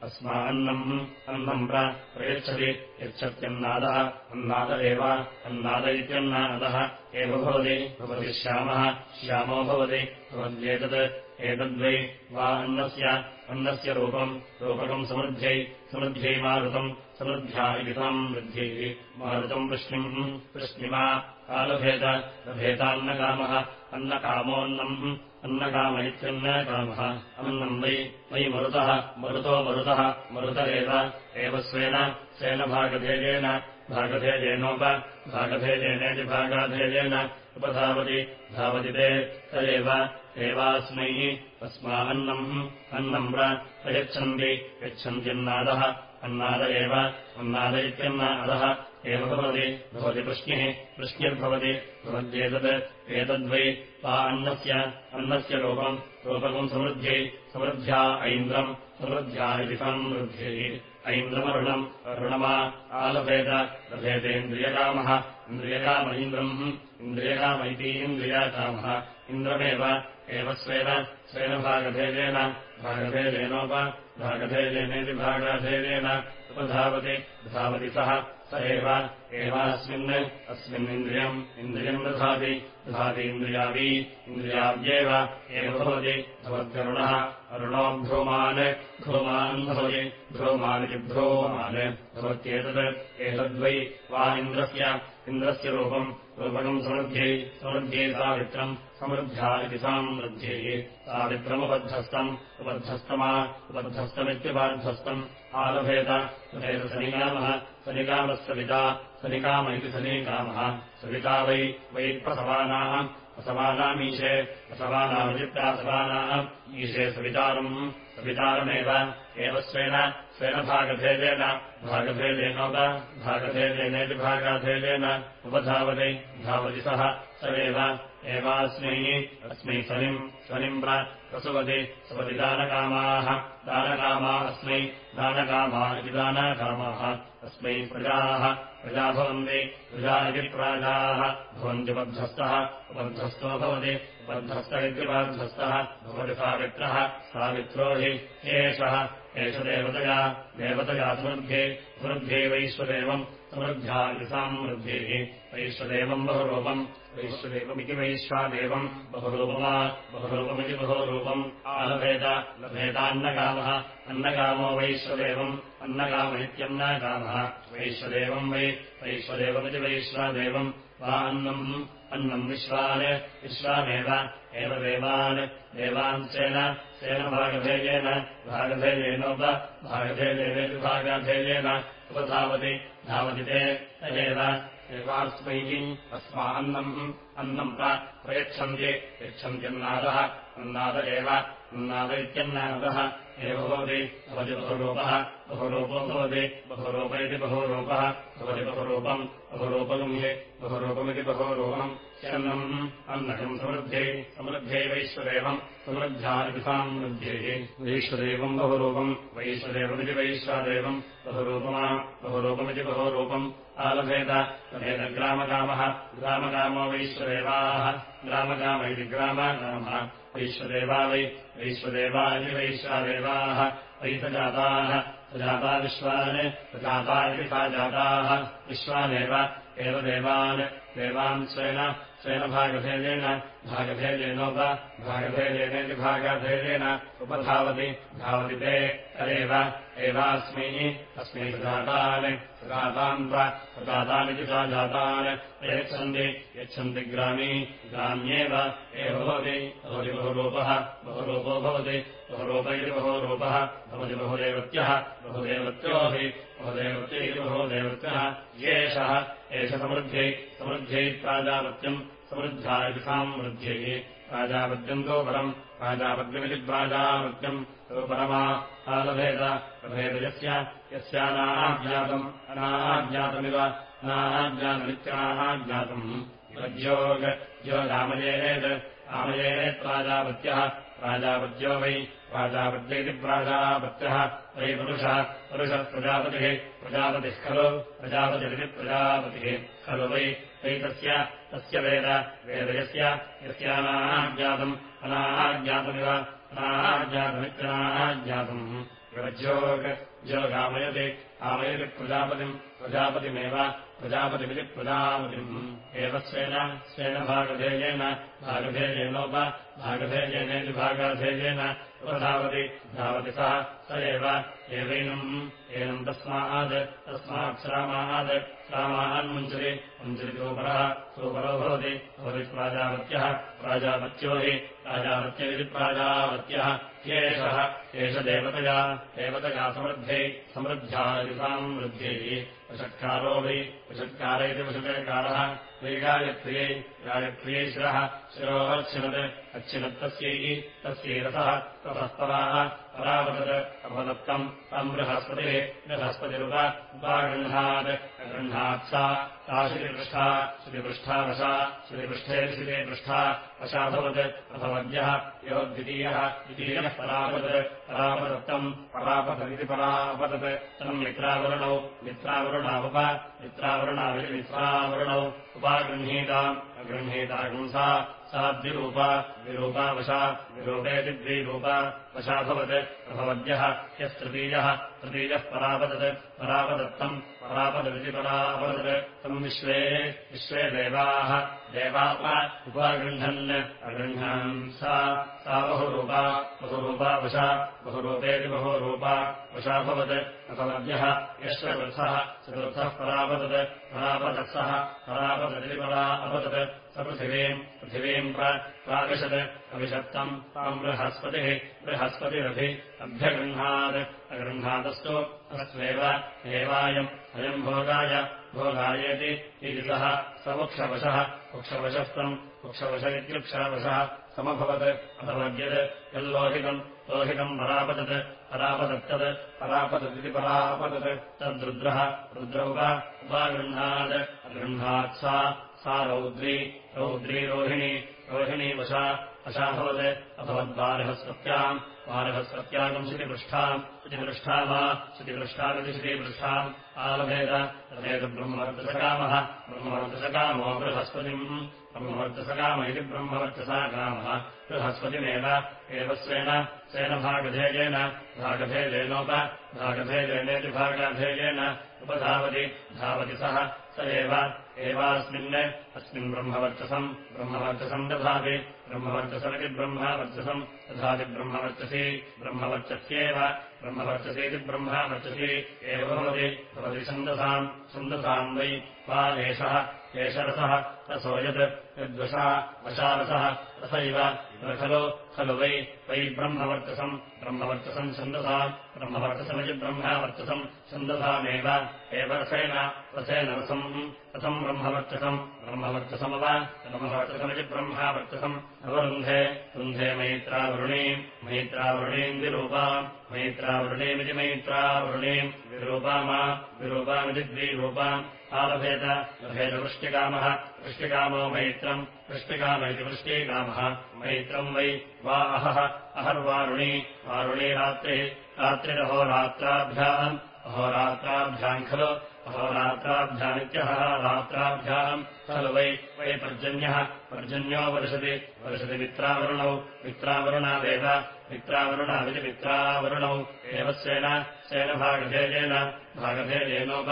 अस्मान्नम् अन्नम् प्रयच्छति यच्छत्यन्नादः अन्नाद एव अन्नाद इत्यन्नादः एव भवति भवति श्यामः श्यामो भवति भवत्येतत् एतद्वै वा अन्नस्य अन्नस्य रूपम् रूपकम् समृद्ध्यै समृद्ध्यै मारुतम् समृद्ध्या इति ताम् वृद्ध्यैः मारुतम् वृष्णिम्। वृष्णिमा कालभेद। लभेतान्नकामः। अन्नकामोऽन्नम् अन्नकाम इत्यन्नकामः अन्नम् वै वै मरुतः। मरुतो मरुतः। मरुत एव स्वेन। भागधेयेनोप भागधेयेनेति भागाधेयेन उपधावति। धावति ते। त एव एवास्मै। अस्मान्नम् अन्नम्। प्रयच्छन्ति। यच्छन्त्यन्नादः अन्नाद एव अन्नाद इत्यन्नादः एव भवति भवति वृष्णिः वृष्ण्यर्भवति भवत्येतत् एतद्वै वा अन्नस्य अन्नस्य रूपम् रूपकम् समृद्ध्यै समृद्ध्या ऐन्द्रम् समृद्ध्या इति समृद्ध्यै ऐन्द्रमरुणम् अरुणमा इन्द्रम् इन्द्रियकाम इति इन्द्रियकामः इन्द्रमेव एव स्वेन स्वेन भागभेदेन भागभेदेनोप भागधेयेनेति भागाधेयेन उपधावति। धावति सः। स एव। एवास्मिन् अस्मिन्निन्द्रियम्। इन्द्रियम् दधाति। दधाति इन्द्रियावी इन्द्रियाव्येव एव भवति। भवद्गरुणः अरुणो भ्रूमान् भ्रूमान् भवति। भ्रूमानिति भ्रूमान् भवत्येतत्। एतद्वै वा इन्द्रस्य इन्द्रस्य रूपम् रूपकम् समृद्ध्यै समृद्ध्यै सावित्रम् समृद्ध्या इति सामृद्ध्यैः सावित्रमुपद्धस्तम् उपद्धस्तमा उपद्धस्तमित्युपाद्धस्तम् आलभेत तथैव सनिकामः सनिकामः सविता सनिकाम इति सनीकामः सविता वै वै प्रसवानाः असवानामीशे असवानामित्यासवानाम् ईशे सवितारम् सवितारमेव एव स्वेन स्वेन भागभेदेन भागभेदेनोप भागभेदेनेति भागाभेदेन उपधावति धावति सः सवेव एवास्मै अस्मै स्वनिम् स्वनिम् प्रसुवति सुवति दानकामाः दानकामा अस्मै दानकामा इति दानकामाः अस्मै प्रजाः प्रजा भवन्ति प्रजा इति प्राजाः भवन्ति बद्धस्थः उपध्वस्तो इत्युपध्वस्तः भवति सावित्रः सावित्रो हि एषः। एष देवतया देवतया समृद्धे। समृद्धे वैश्वदेवम्। समृद्ध्या सामृद्धिः वैश्वदेवम् बहुरूपम्। वैश्वदेवमिति वैश्वादेवम्। बहुरूपमा बहुरूपमिति बहुरूपम्। आलभेद लभेदान्नकामः। अन्नकामो वैश्वदेवम्। अन्नकाम इत्यन्नकामः वैश्वदेवम् वै वैश्वदेवमिति वैश्वादेवम्। वा अन्नम् अन्नम् विश्वान् विश्वामेव एव देवान् देवान् सेन सेन भागधेयेन भागधेयेनोप भागधेयेनेति भागाधेयेन उपधावति धावति ते तदेव। एवास्मैः अस्मान्नम् अन्नम् प्रयच्छन्ति यच्छन्त्यन्नादः अन्नाद एव अन्नाद इत्यन्नादः एव भवति भवति बहुरूपः बहुरूपो भवति बहुरूप इति बहुरूपः भवति बहुरूपम् बहुरूपम् हि बहुरूपमिति बहुरूपम्। अन्नम् अन्नकम् समृद्ध्यै समृद्ध्यै वैश्वदेवम् समृद्ध्यादिति सामृद्ध्यैः वैश्वदेवम् बहुरूपम् वैश्वदेवमिति वैश्वादेवम् बहुरूपमा बहुरूपमिति बहुरूपम्। आलभेद लभेद ग्रामकामः ग्रामकामो वैश्वदेवाः ग्रामकाम इति ग्रामकामः वैश्वदेवा वै वैश्वदेवा इति वैश्वादेवाः वै सजाताः सजाता विश्वान् सजाता इति सा जाताः विश्वानेव एव देवान् देवान् स्वेन स्वेन भागभेदेन भागभेदेनोप भागभेदेनेति भागभेदेन उपधावति धावति ते तदेव एवास्मै अस्मै सुजातान् सुजातान् प्रजातानिति सा जातान् यच्छन्ति यच्छन्ति ग्रामी ग्राम्येव एव भवति भवति बहुरूपः बहुरूपो भवति बहुरूप इति बहुरूपः भवति बहुदेवत्यः बहुदेवत्यो हि बहुदेवत्य येषः एष समृद्ध्यै समृद्ध्यै प्राजापत्यम् समृद्ध्या इति सामृद्ध्यैः प्राजापत्यम् तु परम् प्राजापत्यमिति प्राजापत्यम् तु परमा आलभेद लभेद यस्य यस्यानाज्ञातम् अनाज्ञातमिव अनाज्ञातमित्याज्ञातम् ज्योग ज्योगामयेत् आमयेत् प्राजापत्यः प्राजापत्यो वै प्राजापत्य इति प्राजापत्यः वै पुरुषः पुरुषः प्रजापतिः प्रजापतिः खलु प्रजापतिरिति प्रजापतिः खलु वै वै तस्य तस्य वेद वेदयस्य यस्यानाज्ञातम् अनाज्ञातमिव अनाज्ञातमित्यनाज्ञातम् योग योगामयति आमयति प्रजापतिम् प्रजापतिमेव प्रजापतिमिति प्रजापतिम् एव स्वेन स्वेन भागधेयेन भागधेयेनोप भागधेयेनेति भागाधेयेन उपधावति धावति सः स एव एवैनम् एनम् तस्मात् तस्मात् श्रामात् श्रामान्मुञ्चति मुञ्चति सोपरः सोपरो भवति भवति प्राजापत्यः प्राजापत्यो हि प्राजापत्य इति प्राजापत्यः ह्येषः एष देवतया देवतया समृद्ध्यै समृद्ध्यादिसाम् वृद्ध्यैः वषट्कारो वै वषट्कार इति वषटकारः वै गायत्र्यै गायत्र्यै शिरः शिरोऽच्छिनत् अच्छिनत्तस्यै तस्यै रथः ततस्तराः परावदत् अपदत्तम् तम् बृहस्पतिः बृहस्पतिरुप उपागृह्णात् गृह्णात् सा सा श्रुतिपृष्ठा श्रुतिपृष्ठा वशा श्रुतिपृष्ठे श्रुतिपृष्ठा वशाभवत् अभवद्यः यो द्वितीयः द्वितीयः परापदत् परापदत्तम् परापदमिति परापदत् तम् मित्रावरुणौ मित्रावरुणौ उपागृह्णीताम् अगृह्णीतागुंसा सा द्विरूपा द्विरूपा वशा विरूपेति द्विरूपा वशाभवत् अभवद्यः यस्तृतीयः तृतीयः परापदत् परापदत्तम् परापदमिति परापदत्। तम् विश्वे विश्वे देवाः देवाप उपागृह्णन् अगृह्णान् सा सा बहुरूपा बहुरूपा वशा बहुरूपेति बहुरूपा वशाभवत् अभवद्यः यश्चतुर्थः चतुर्थः परापदत् परापदत्सः परापदति। परा अपतत् स पृथिवीम् पृथिवीम् प्राविशत् अविशत्तम् ताम् बृहस्पतिः बृहस्पतिरभि अभ्यगृह्णात् अगृह्णातस्तु अस्त्वेव एवायम् अयम् भोगाय भोगायेति इति सः स वृक्षवशः वृक्षवशस्तम् वृक्षवश इत्युक्षवशः समभवत् अभवद्यत् यल्लोहितम् लोहितम् परापतत् परापदत्तत् परापतदिति परापतत् तद्रुद्रः रुद्रौ वा उपागृह्णात् अगृह्णात् सा सा रौद्री रौद्री रोहिणी वशा वशाभवत् अभवद्बारहस्पत्याम् बारहस्पत्यागम् श्रुतिपृष्ठाम् श्रुतिपृष्ठा वा श्रुतिपृष्ठामिति श्रुतिपृष्ठाम् आलभेद तदेव ब्रह्मवर्तसकामः ब्रह्मवर्तसकामो बृहस्पतिम्। ब्रह्मवर्तसकाम इति ब्रह्मवर्तसा कामः। बृहस्पतिमेव एव स्वेन स्वेन भागधेयेन भागभेदेनोप भागभेदेनेति भागाधेयेन उपधावति धावति सः स एव एवास्मिन् अस्मिन् ब्रह्मवर्चसम् ब्रह्मवर्चसम् दधाति ब्रह्मवर्चसमिति ब्रह्मवर्चसम् दधाति ब्रह्मवर्चसी ब्रह्मवर्चस्येव ब्रह्मवर्चसीति ब्रह्मवर्चसी एव भवति भवति छन्दसाम् छन्दसाम् वै वा एषः एष रसः रसो यत् यद्वशा वशारसः रस इव खलु खलु वै वै ब्रह्मवर्चसम् ब्रह्मवर्चसम् छन्दसाम् ब्रह्मवर्चसमिति ब्रह्मवर्चसम् छन्दसामेव एव रसेन रसेन रसम् रसम् ब्रह्मवर्चसम् ब्रह्मवर्चसमव ब्रह्मवर्चसमिति ब्रह्मवर्चसम् अवरुन्धे रुन्धे मैत्रावरुणीम् मैत्रावरुणीम् विरूपाम् मैत्रावरुणीमिति मैत्रावरुणीम् विरूपामा विरूपामिति द्विरूपाम् आलभेत लभेदवृष्टिकामः वृष्टिकामो मैत्रम् वृष्टिकाम इति वृष्टिकामः मैत्रम् वै वा अहः अहर्वारुणी वारुणी। रात्रिः रात्रिरहोरात्राभ्याम् अहोरात्राभ्याम् खलु अहोरात्राभ्यामित्यहः रात्राभ्याम् खलु वै वै पर्जन्यः पर्जन्यो वर्षति वर्षति मित्रावरुणौ मित्रावरुणादेव मित्रावरुणाविति मित्रावरुणौ एव स्वेन स्वेन भागधेयेन भागधेयेनोप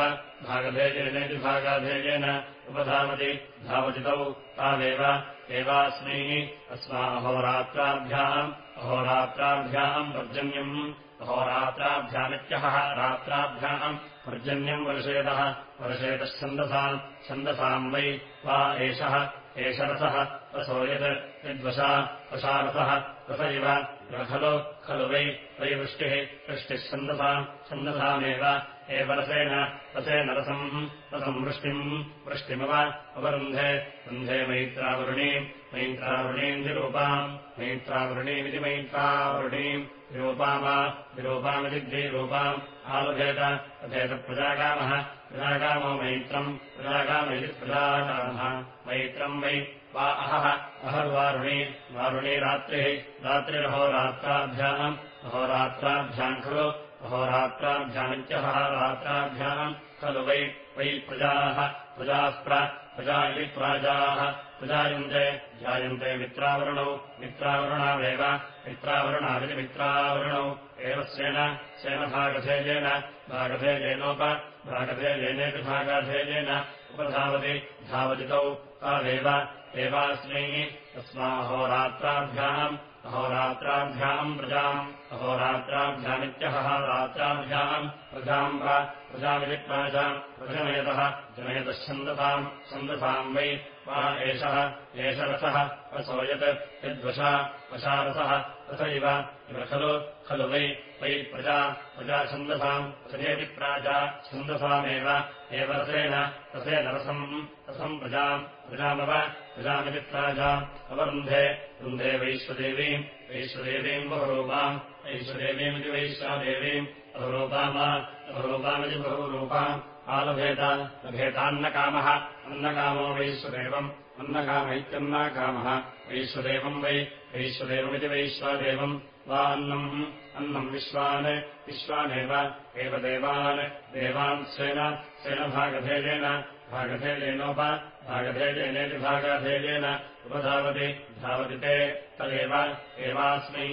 भागधेयेनेति भागाधेयेन उपधावति धावति तौ तावेव एवास्मै अस्माहोरात्राभ्याम् अहोरात्राभ्याम् पर्जन्यम्। अहोरात्राभ्यामित्यहः रात्राभ्याम् पर्जन्यम् वर्षेतः वर्षेतः छन्दसाम्। छन्दसाम् वै वा एषः। एष रसः। रसो यत् यद्वशा। वशारसः रस इव खलु खलु वै वै वृष्टिः वृष्टिः छन्दसाम् छन्दसामेव एव रसेन रसेन रसम् वृष्टिम् वृष्टिमव अवरुन्धे रुन्धे मैत्रावरुणीम् मैत्रावरुणीम् विरूपाम् मैत्रावरुणीमिति मैत्रावरुणीम् विरूपामा विरूपामिति द्विरूपाम् आलभेद अभेदप्रजागामः प्रजागामो मैत्रम् प्रजागामेति प्रजागामः मैत्रम् वै वा अहः अहर्वारुणी वारुणी रात्रिः रात्रिरहोरात्राभ्याम् अहोरात्राभ्याम् खलु अहोरात्राभ्यामित्यहः रात्राभ्याम् खलु वै वै प्रजाः प्रजाः प्रजा इति प्राजाः प्रजायन्ते जायन्ते मित्रावरुणौ मित्रावरुणावेव मित्रावरुणाविति मित्रावरुणौ एव स्वेन स्वेन भागधेयेन भागधेयेनोप भागधेयेनेति भागाधेयेन उपधावति धावति तौ तावेव एवास्मै अस्माहोरात्राभ्याम् अहोरात्राभ्याम् प्रजाम् अहोरात्राभ्यामित्यहः रात्राभ्याम् प्रजाम् वा प्रजामिति प्राजाम् प्रजनयतः जनयतः छन्दसाम् वै वा एषः एष रसः रसो यत् यद्वशा वशारसः रस इव इव खलु खलु वै वै प्रजा प्रजा छन्दसाम् रसेति प्राजा छन्दसामेव एव रसेन रसेन रसम् रसम् प्रजाम् प्रजामव प्रजामिति प्राजाम् अवरुन्धे रुन्धे वैश्वदेवीम् वैश्वदेवीम् बहुरूपाम् वैश्वदेवीमिति वैश्वादेवीम् बहुरूपामा बहुरूपामिति बहुरूपाम् आलभेत लभेतान्नकामः अन्नकामो वैश्वदेवम् अन्नकाम इत्यन्नाकामः वैश्वदेवम् वै वैश्वदेवमिति वैश्वादेवम् वा अन्नम् अन्नम् विश्वान् विश्वानेव एव देवान् देवान् स्वेन स्वेन भागभेदेन भागभेदेनोप भागभेदेनेति भागाभेदेन उपधावति धावति ते तदेव एवास्मै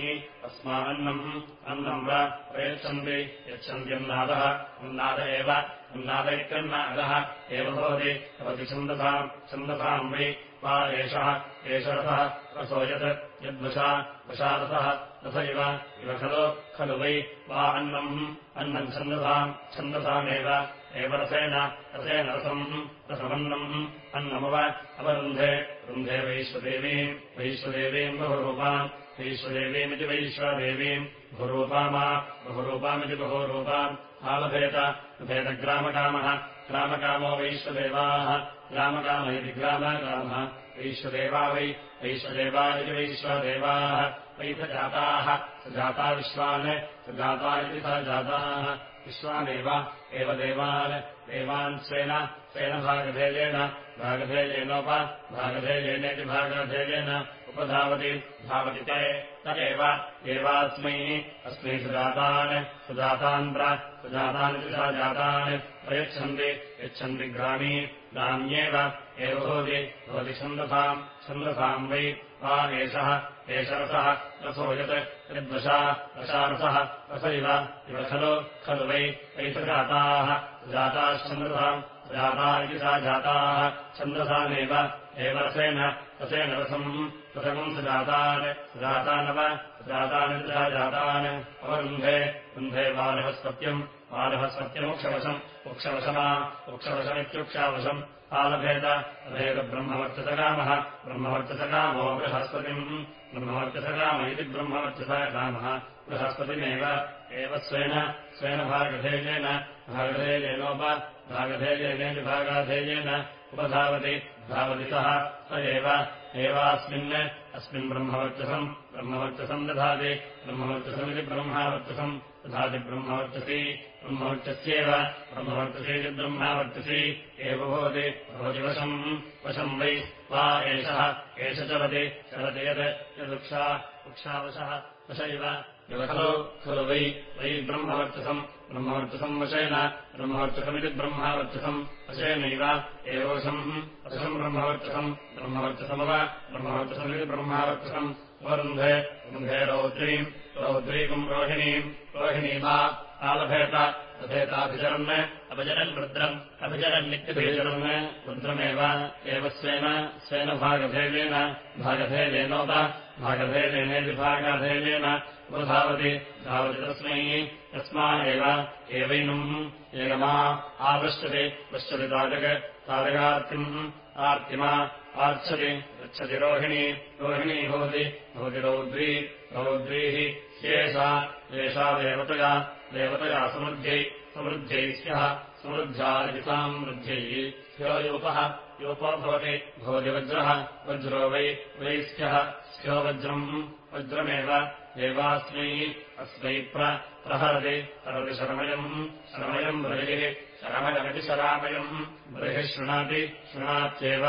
अस्मान्नम् अन्नम् वा प्रयच्छन्ति यच्छन्त्यन्नादः उन्नाद एव उन्नाद इत्यन्नादः एव भवति भवति छन्दसाम् छन्दसाम् वै वा एषः एष रसः रसो यत् यद्वशा वशारसः रस इव खलु खलु वै वा अन्नम् अन्नम् छन्दसाम् छन्दसामेव एव रसेन रसेन रसम् रसमन्नम् अवरुन्धे रुन्धे वैश्वदेवीम् वैश्वदेवीम् बहुरूपाम् वैश्वदेवीमिति वैश्वदेवीम् बहुरूपामा बहुरूपामिति बहुरूपाम् आलभेत लभेदग्रामकामः ग्रामकामो वैश्वदेवाः ग्रामकाम इति ग्रामकामः वैश्वदेवा वै वैश्वदेवा इति वैश्वदेवाः वैथजाताः स जाता विश्वान् स जाता इति स जाताः विश्वानेव एव देवान् देवान् स्वेन स्वेन भागधेयेन भागधेयेनोप भागधेयेनेति भागधेयेन उपधावति धावति ते तदेव एवास्मै अस्मै सुजातान् सुजातान् प्र सुजातानिति सा जातान् प्रयच्छन्ति यच्छन्ति ग्रामी ग्राम्येव एव भवति भवति छन्दसाम् छन्दसाम् वै वा एषः एष रसः यत् यद्वशा रसारसः रस इव इव खलु खलु वै वै सुजाताश्छन्दसाम् जाता इति सा जाताः छन्दसामेव एव रसेन रसेन रसम् रसमम् सुजातान् सुजातानव सुजातानिति सा जातान् अवरुन्धे रुन्धे बालहस्पत्यम् बालहस्पत्यमुक्षवशम् वृक्षवशमा वृक्षवशमित्युक्षावशम् आलभेद अभेदब्रह्मवर्चसकामः ब्रह्मवर्चसकामो बृहस्पतिम् ब्रह्मवर्चसकाम इति ब्रह्मवर्चसकामः बृहस्पतिमेव एव स्वेन स्वेन भागधेयेन भागधेयेनोप भागधेयेनेति भागाधेयेन उपधावति धावति सः स एव एवास्मिन् अस्मिन् ब्रह्मवर्चसम् ब्रह्मवर्चसम् दधाति ब्रह्मवर्चसमिति ब्रह्मावर्चसम् दधाति ब्रह्मवर्चसी ब्रह्मवर्चस्येव ब्रह्मवर्चसीति ब्रह्मावर्चसी एव भवति भवति वशम् वशम् वै वा एषः एष चलति चलति यत् यदुक्षा वृक्षावशः वश इव खलु वै वै ब्रह्मवर्चसम् ब्रह्मवर्चसम् वशेन ब्रह्मवर्चसमिति ब्रह्मावर्चसम् वशेनैव एव वशम् वशम् ब्रह्मवर्चसम् ब्रह्मवर्चसमव ब्रह्मवर्चसमिति ब्रह्मावर्चसम् वरुन्धे रुन्धे रौद्रीम् रौद्रीकम् रोहिणीम् रोहिणीमा आलभेत लभेताभिचरन् अभिजरन् रुद्रम् अभिजरन्नित्यभिचरन् रुद्रमेव एव स्वेन स्वेन भागभेदेन भागभेदेनोप भागभेदेन उपधावति धावति तस्मै। तस्मा एव एवैनम्। एवमा आपृच्छति पश्यति तादृक् तादृगार्तिम्। आर्तिमा आर्च्छति। गच्छति रोहिणी। रोहिणी भवति। भवति रौद्री। रौद्रीः ह्येषा एषा देवतया। देवतया समृद्ध्यै। समृद्ध्यै स्यः समृद्ध्यादिताम् वृद्ध्यैः ह्यो यूपः यूपो भवति भवति वज्रः वज्रो वै वै स्यः स्यो वज्रम् वज्रमेव एवास्मै अस्मै प्रहरति हरति शरमयम् शरमयम् बृहिः शरमयमिति शरामयम् बृहिः शृणाति शृणात्येव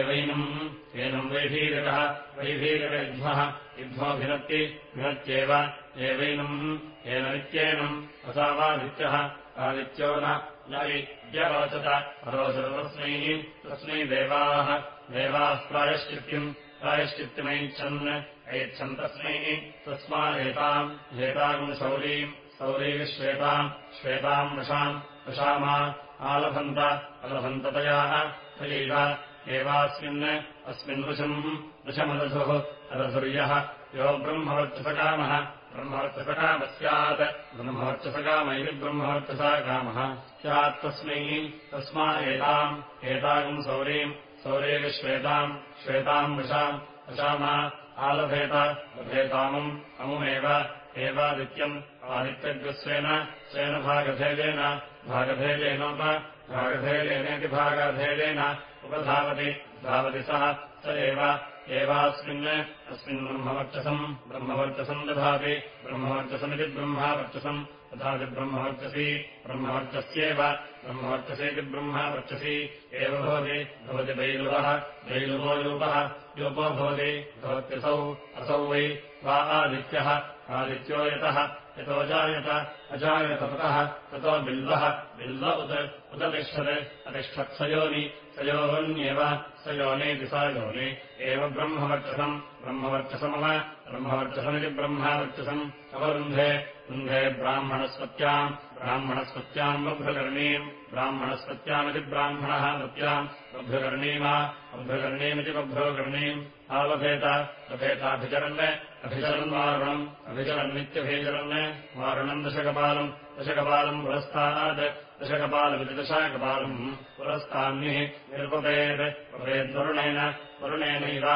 एवैनम् एनम् वैभीरकः वैभीरकयुध्वः युध्वोऽभिनत्ति भिनत्येव एवैनम् एननित्येनम् असावादित्यः आदित्यो न विद्यरोचत अरोचत तस्मै तस्मै देवाः। देवाः प्रायश्चित्तिम् ऐच्छन् तस्मै तस्मादेताम् एताम् शौरीम् सौरीः श्वेताम् वशाम् वशामा आलभन्त अलभन्ततयाः तयैव एवास्मिन् अस्मिन् वृशम् वृशमदधुः अदधुर्यः। यो ब्रह्मवर्चसकामः ब्रह्मवर्चसकामः स्यात् ब्रह्मवर्चसकाम इति ब्रह्मवर्चसकामः स्यात् तस्मै तस्मा एताम् एताकम् सौरीम् सौरेः श्वेताम् श्वेताम् वशाम् वशामा आलभेत लभेतामम् अमुमेव एवादित्यम् आदित्यग्रस्वेन स्वेन भागभेदेन भागभेदेनोप भागभेदेनेति भागभेदेन उपधावति धावति सः स एव एवास्मिन् अस्मिन् ब्रह्मवर्चसम् ब्रह्मवर्चसम् दधाति ब्रह्मवर्चसमिति ब्रह्मावर्चसम् तथापि ब्रह्मवर्चसी ब्रह्मवर्चस्येव ब्रह्मवर्चसेति ब्रह्मावर्चसी एव भवति भवति वैलुवः वैलुवो यूपः यूपो भवति भवत्यसौ असौ वै वा आदित्यः आदित्यो यतः यतो जायत अजायत ततः ततो बिल्वः बिल्व उत उदतिष्ठत् अतिष्ठत्सयोनि सयोन्येव स योनि एव ब्रह्मवर्चसम् ब्रह्मवर्चसमव ब्रह्मवर्चसमिति ब्रह्मावर्चसम् अवरुन्धे रुन्धे ब्राह्मणस्पत्याम् ब्राह्मणस्पत्याम् बभ्रुकर्णीम् ब्राह्मणस्पत्यामिति ब्राह्मणः वृत्याम् बभ्रुकर्णीमा बभ्रुकर्णीमिति बभ्रुकर्णीम् आलभेत लभेताभिचरन् अभिचरन् वारुणम् अभिचरन्नित्यभिचरन् वारुणम् दशकपालम् दशकपालम् पुरस्तात् दशकपालमिति दशाकपालम् पुरस्तान्निः निरुपवेत् पवेद्वरुणेन वरुणेनैव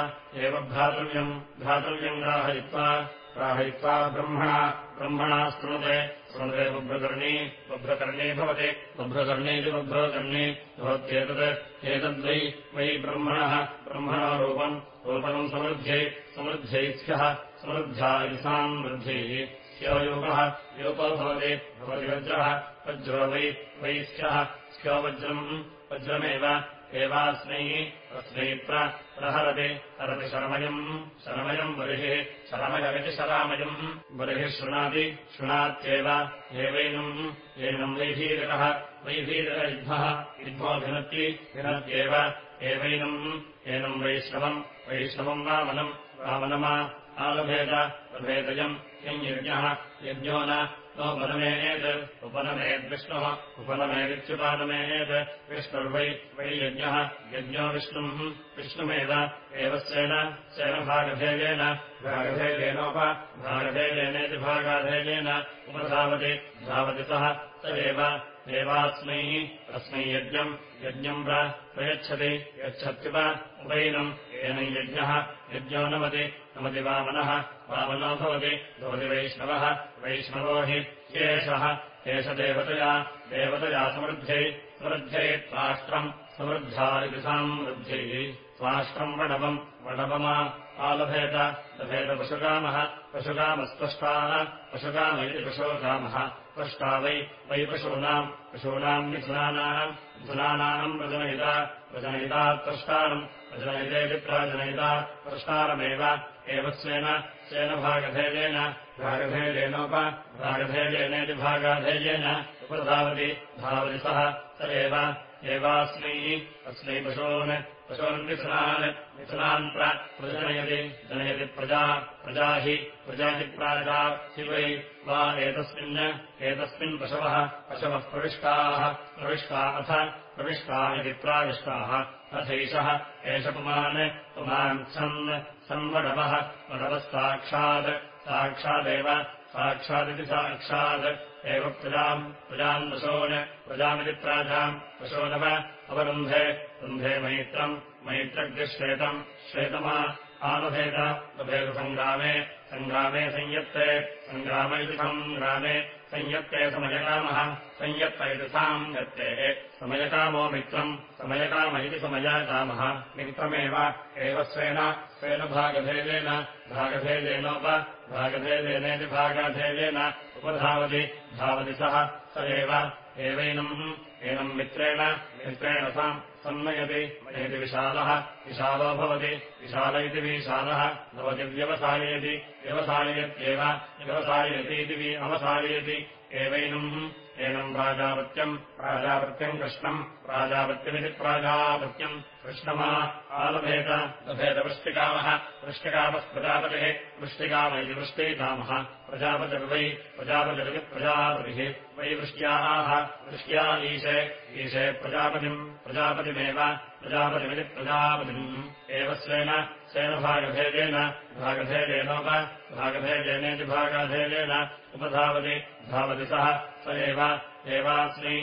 एव भ्रातव्यम् भ्रातव्यम् ग्राहयित्वा ग्राहयित्वा ब्रह्मणा ब्रह्मणा स्तृणुते स्मृते बभ्रकर्णी बभ्रकर्णी भवति बभ्रकर्णीति बभ्रकर्णी भवत्येतत् एतद्वै वै ब्रह्मणः ब्रह्मणो रूपम् समृद्ध्यै समृद्ध्यै समृद्ध्या इति सामृद्ध्यैः स्योयोगः योगो भवति। भवति वज्रः वज्रो वै वै स्यः स्यो वज्रम् वज्रमेव। एवास्मै अस्मै प्रहरति। हरति शरमयम् शरमयम् बर्हिः शरमयमिति शरामयम्। बर्हिः शृणाति शृणात्येव। एवैनम् एनम् वैभीरकः। वैभीरकयुद्धः युद्धोऽभिनत्ति विनत्येव एवैनम् एनम् वैष्णवम्। वैष्णवम् वामनम् वामनमा आलभेद लभेदयम् यम् यज्ञः यज्ञो न नोपनमेत् उपनमेद्विष्णुः उपनमेदित्युपानमेत् विष्णुर्वै वै यज्ञः यज्ञो विष्णुम् विष्णुमेव एव सेन सेन भागभेदेन भागभेदेनोप भागभेदेनेति भागाभेदेन उपधावति धावति सः एव एवास्मै अस्मै यज्ञम् यज्ञम् प्रयच्छति यच्छत्युप उपैनम् एनम् यज्ञः यज्ञो नमति नमति वामनः वामनो भवति भवति वैष्णवः वैष्णवो हि एषः एष देवतया देवतया समृद्ध्यै समृद्ध्यै त्वाष्ट्रम् समृद्ध्या इति सामृद्ध्यैः त्वाष्ट्रम् वडवम् वडवमा आलभेत लभेत पशुकामः पशुकामस्पष्टाः पशुकाम इति पशोकामः स्पष्टा वै वै पशूनाम् पशूनाम् मिथुनानाम् मिथुनानाम् प्रजनयिता प्रजनयिता त्वष्टारम् प्रजनयितेति प्राजनयिता त्वष्टारमेव एव स्वेन स्वेन भागभेदेन भागभेदेनोप भागभेदेनेति भागाभेदेन उपधावति धावति सः स एव एवास्मै अस्मै पशून् पशून् मिथुनान् मिथुनान् प्रजनयति जनयति प्रजा प्रजा हि प्रजा हि वै वा एतस्मिन् एतस्मिन् पशवः पशवः प्रविष्टाः प्रविष्टा अथ प्रविष्टा इति प्राविष्टाः अथैषः एष पुमान् पुमान् सन् संवडवः वडवः साक्षात् साक्षादेव साक्षादिति साक्षात्। एव प्रजाम् प्रजाम् पशोन् प्रजामिति प्राजाम् पशोनव अवरुन्धे रुन्धे मैत्रम् मैत्रग्श्वेतम् श्वेतमा आलभेद लभेदसङ्ग्रामे सङ्ग्रामे संयत्ते सङ्ग्राम सङ्ग्रामे संयत्ते समयकामः संयत्त इति साम् यत्ते। समयकामो मित्रम्। समयकाम इति समयकामः। मित्रमेव। एव स्वेन। स्वेन भागभेदेन। भागभेदेनोप भागभेदेनेति भागाभेदेन उपधावति। धावति सः। स एव। एवैनम्। एनम् मित्रेण। मित्रेण साम् सन्नयति मयति विशालः विशालो भवति विशाल इति विशालः भवति व्यवसाययति व्यवसाययत्येव व्यवसाययतीति अवसाययति एवैनम् एनम् प्राजापत्यम् प्राजापत्यम् कृष्णम् प्राजापत्यमिति प्राजापत्यम् कृष्णमा आलभेत लभेदवृष्टिकामः वृष्टिकामः प्रजापतिः वृष्टिकाम इति वृष्टिकामः प्रजापतिर्वै प्रजापतिर्वि प्रजापतिः वै वृष्ट्याः वृष्ट्या ईशे ईशे प्रजापतिम् प्रजापतिमेव प्रजापतिमिति प्रजापतिम्। एव स्वेन स्वेन भागभेदेन भागभेदेनोप भागभेदेनेति भागाभेदेन उपधावति धावति स एव एवास्मै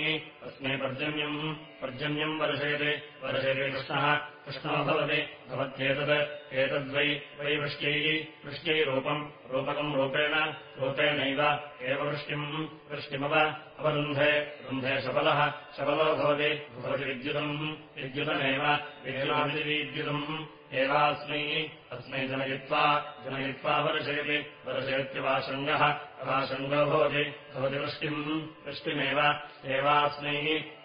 अस्मै पर्जन्यम् पर्जन्यम् वर्षयति वर्षयति कृष्णः कृष्णो भवति भवत्येतत् एतद्वै वै वृष्ट्यैः रूपम् रूपकम् रूपेण रूपेणैव एव वृष्टिम् वृष्टिमव अवरुन्धे रुन्धे शबलः शबलो भवति भवति विद्युतम् विद्युतमेव विद्युतम् एवास्मै अस्मै जनयित्वा जनयित्वा वर्षयति वर्षयत्यवाशृङ्गः अवाशृङ्गो भवति भवति वृष्टिम् वृष्टिमेव एवास्मै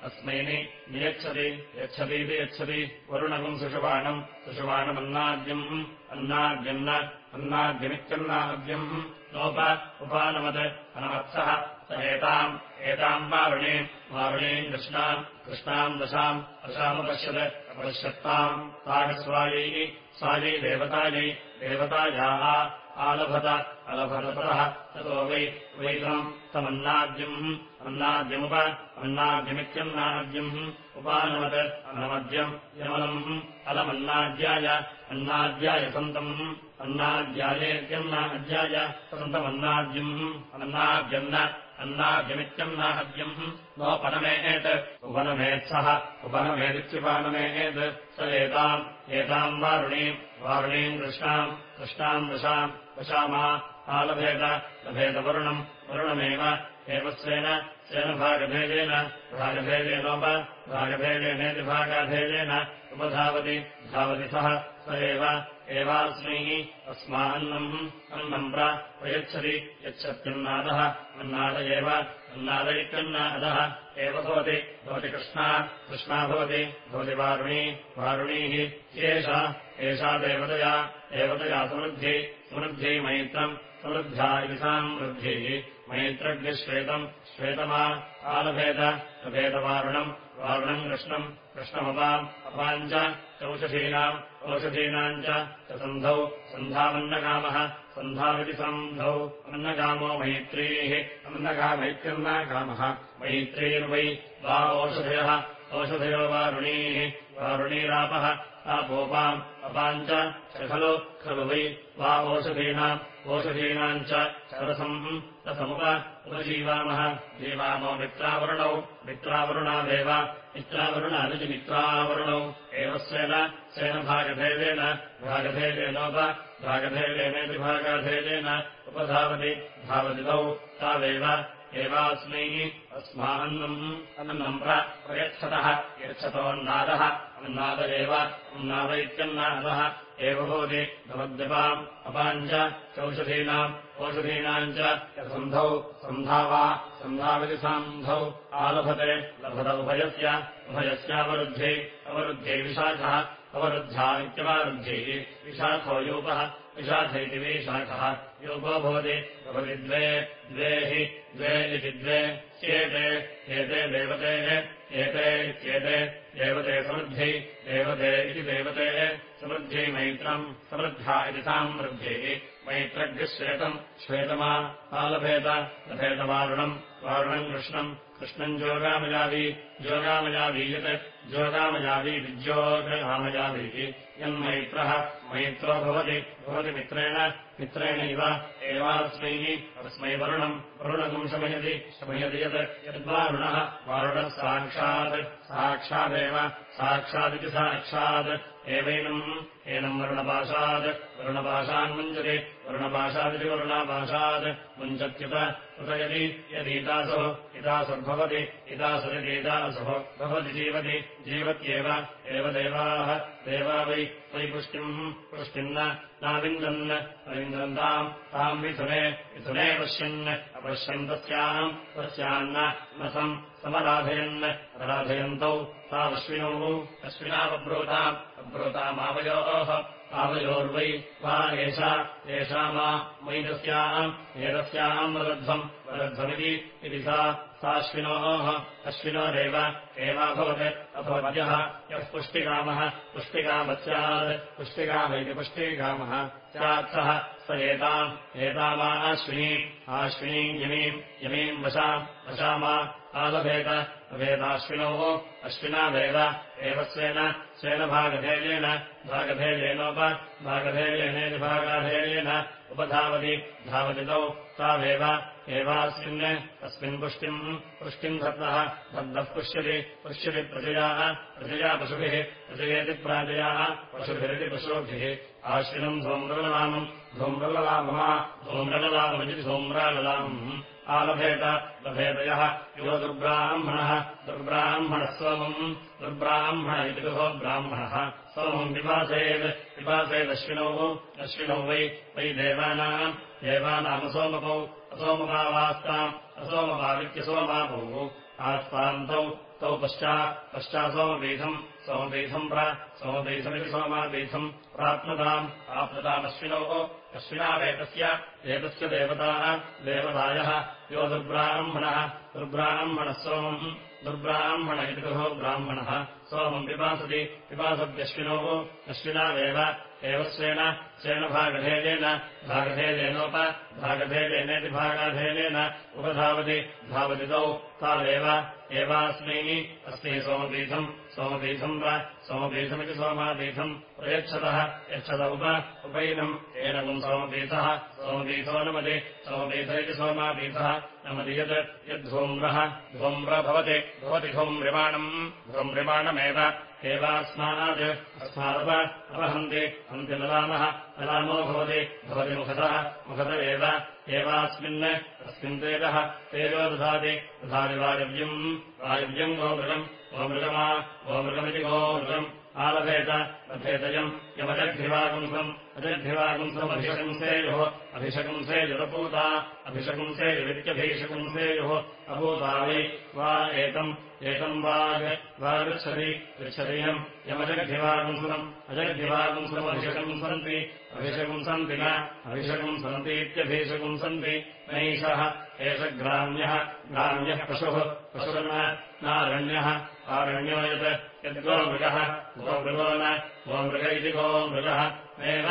अस्मैनि नियच्छति यच्छतीति यच्छति वरुणकम् सुषुवाणम् सुषुवाणमन्नाद्यम् अन्नाद्यन्न अन्नाद्यमित्यन्नाद्यम् नोप उपानमत् अनमत्सः स एताम् एताम् वारुणीम् वारुणीम् कृष्णाम् कृष्णाम् दशाम् दशामुपश्यत् अपश्यत्ताम् तागस्वायै स्वायै देवतायै देवतायाः आलभत अलभततः ततो वै वैतम् तमन्नाद्यम् अन्नाद्यमुप अन्नाद्यमित्यन्नाद्यम् उपानमत् अनमद्यम् यमलम् अलमन्नाद्याय अन्नाद्याय सन्तम् अन्नाद्यायेत्यन्नाद्याय सन्तमन्नाद्यम् अन्नाद्यन्न अन्नाद्यमित्यन्नाहद्यम् नोपनमेत्। उपनमेत्सः उपनमेदित्युपानमेत्। स एताम्। एताम् वारुणीम्। वारुणीम् कृष्णाम् कृष्णाम् वृषाम् वशामा आलभेद लभेदवरुणम् वरुणमेव। एव स्वेन स्वेन भागभेदेन भागभेदेनोप भागभेदेनेति भागाभेदेन उपधावति। धावति सः। स एव एवास्मैः अस्मान्नम् अन्नम् प्रयच्छति यच्छत्यन्नादः अन्नाद एव अन्नाद इत्यन्नादः। एव भवति भवति कृष्णा कृष्णा भवति भवति वारुणी वारुणीः एषा एषा देवतया देवतया समृद्धिः समृद्धिः मैत्रम् समृद्ध्या इति सामृद्धिः। मैत्रज्ञश्वेतम् श्वेतमा आलभेद लभेदवारुणम् वारुणम् कृष्णम् कृष्णमपाम् अपाम् च चौषधीनाम् औषधीनाम् च सन्धौ सन्धावन्नकामः सन्धाविति सन्धौ अन्नकामो मैत्रीः अन्नकामैत्यन्नकामः मैत्रीर्वै वा ओषधयः ओषधयो वारुणीः वारुणीरापः आपोपाम् अपाम् च खलु खलु वै वा ओषधीनाम् ओषधीनाम् रसम् रसमुप उपजीवामः। जीवामो मित्रावरुणौ मित्रावरुणादेव मित्रावरुणादिति मित्रावरुणौ एव स्वेन भागभेदेनोप भागभेदेनेति भागाभेदेन उपधावति धावति तौ तावेव एवास्मैः अस्मान्नम् अन्नम् प्रयच्छतः यच्छतोन्नादः अन्नाद एव अन्नाद इत्यन्नादः एव भवति भवद्यपाम् अपाम् च चौषधीनाम् ओषधीनाम् च सन्धौ सन्धावा सन्धाविति सान्धौ आलभते लभत उभयस्य उभयस्यावरुद्धे अवरुद्धे विशाखः अवरुद्ध्या इत्यवरुद्धिः विशाखो यूपः विशाख इति विशाखः योगो भवति भवति द्वे द्वे हि द्वे इति द्वे चेते एते देवतेः एते इत्येते देवते समृद्ध्यै देवते इति देवतेः समृद्ध्यै मैत्रम् समृद्ध्या इति सामृद्धिः मैत्रज्ञश्वेतम् श्वेतमा आलभेत लभेतवारुणम् वारुणम् कृष्णम् कृष्णम् जोगामयावी जोगामयावी यत् जोगामयावी विज्योगामयावीः यन्मैत्रः मैत्रो भवति भवति मित्रेण मित्रेणैव एवास्मैः अस्मै वरुणम् वरुणकम् शमयति शमयति यत् यद्वारुणः वारुणः साक्षात् साक्षादेव साक्षादिति साक्षात् एवैनम् एनम् वरुणपाशात् वरुणपाशान्मुञ्चति वरुणपाशादिति वरुणापाशात् मुञ्चत्युत उत यदि यदीतासुः इतासुर्भवति इतासुरितीतासुः भवति जीवति जीवत्येव एव देवाः देवा वै वै पुष्टिम् पुष्टिम् नाविन्दन् अविन्दन्ताम् ताम् मिथुने मिथुने पश्यन् अपश्यन् तस्याम् तस्यान्न न सम् समराधयन् राधयन्तौ तावश्विनौ अश्विनावब्रूताम् अब्रूतामावयोः आवयोर्वै वा एषा एषा मा मैतस्याम् एतस्याम् वरध्वम् वरध्वमिति इति सा साश्विनोः अश्विनोरेव एवाभवत् अभवद्यः यः पुष्टिकामः पुष्टिकामस्यात् पुष्टिकाम इति पुष्टिकामः। स्यात्सः स एताम् एतामा अश्विनी आश्विनीम् यमीम् यमीम् वशाम् वशामा आलभेत अभेदाश्विनोः अश्विनादेव एव स्वेन स्वेन भागधेयेन भागधेयेनोप भागधेयेनेति भागाधेयेन उपधावति धावति तौ तावेव एवास्मिन् तस्मिन् पुष्टिम् पुष्टिम् धत्तः धद्दः पुष्यति पुष्यति प्रजयाः प्रजया पशुभिः प्रजयेति प्राजयाः पशुभिरिति पशुभिः। आश्विनम् धूम्रललामम् धूम्रललाममा धूम्रललाममिति धूम्राललामम् आलभेत लभेदयः यो दुर्ब्राह्मणः सोमम् दुर्ब्राह्मण इति ब्राह्मणः सोमम् विपासेत् विपासेदश्विनौ अश्विनौ वै वै देवानाम् देवानामसोमपौ असोमभावास्ताम् असोमभावित्यसोमापौ आस्तान्तौ तौ पश्चात् पश्चात्सोमपीठम् सोमपीठम् प्र सोमपीठमिति सोमापीठम् प्राप्नुताम् प्राप्नुतामश्विनोः अश्विनावेतस्य एतस्य देवताः देवतायः यो दुर्ब्राह्मणः दुर्ब्राह्मणः सोमम् दुर्ब्राह्मण इति गृहो ब्राह्मणः सोमम् पिपासति पिपासत्यश्विनोः अश्विनावेव एव स्वेन स्वेन भागभेदेन भागभेदेनोप भागभेदेनेति भागाभेदेन उपधावति धावति तौ तावेव एवास्मै अस्मै सोमपीठम् सोमपीठम् वा सोमपीठमिति सोमापीठम् प्रयच्छतः यच्छत उप उपैनम् एनकम् सोमपीठः सोमपीथो नमति सोमपीथ इति सोमापीथः नमति यत् यद्धूम्रः धूम्र भवति भवति धूम्रिमाणम् धूम्रिमाणमेव एवास्मात् अस्मादप अपहन्ति हन्ति ललामः ललामो भवति भवति मुखतः मुखत एव एवास्मिन् अस्मिन् तेजः तेजो दधाति दधाति वायव्यम् वायव्यम् गोमृगम् गोमृगमा गोमृगमिति गोमृगम् आलभेत लभेतयम् यमजग्धिवागुंसम् अजग्धिवागुंसमभिशकंसेयोः अभिशकंसेयुरपूता अभिशकंसेयुरित्यभीशकंसेयोः अपूता वै वा एतम् एकम् वाग् वागच्छति गच्छतीयम् यमजग्धिवागुंसम् अजग्धिवागुंसमभिशकंसन्ति अभिशकंसन्ति न अभिशकंसन्तीत्यभीशकंसन्ति नैषः एष ग्राम्यः ग्राम्यः पशुः पशुर्न नारण्यः आरण्यो यत् यद्गोमृगः गोमृगो न गोमृग इति गोमृगः नैव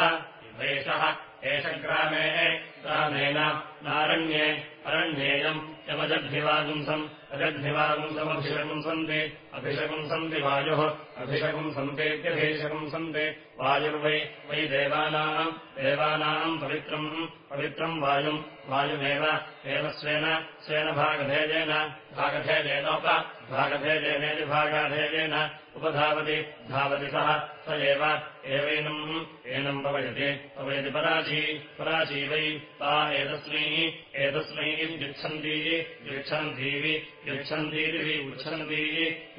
एषः एष ग्रामे ग्रामेण नारण्ये अरण्येयम् यमजग्धिवागुंसम् अजग्धिवागुंसमभिशकुंसन्ति अभिशकुंसन्ति वायुः अभिशकुंसन्तीत्यभिशकुंसन्ति वायुर्वै वै देवानाम् देवानाम् पवित्रम् पवित्रम् वायुम् वायुमेव एव स्वेन स्वेन भागभेदेन भागभेदेनोप भागभेदेनेति भागाभेदेन उपधावति धावति सः स एव एवैनम् एनम् पवयति पवयति पराची वै ता एतस्मै एतस्मै युच्छन्ती युच्छन्तीति उच्छन्ती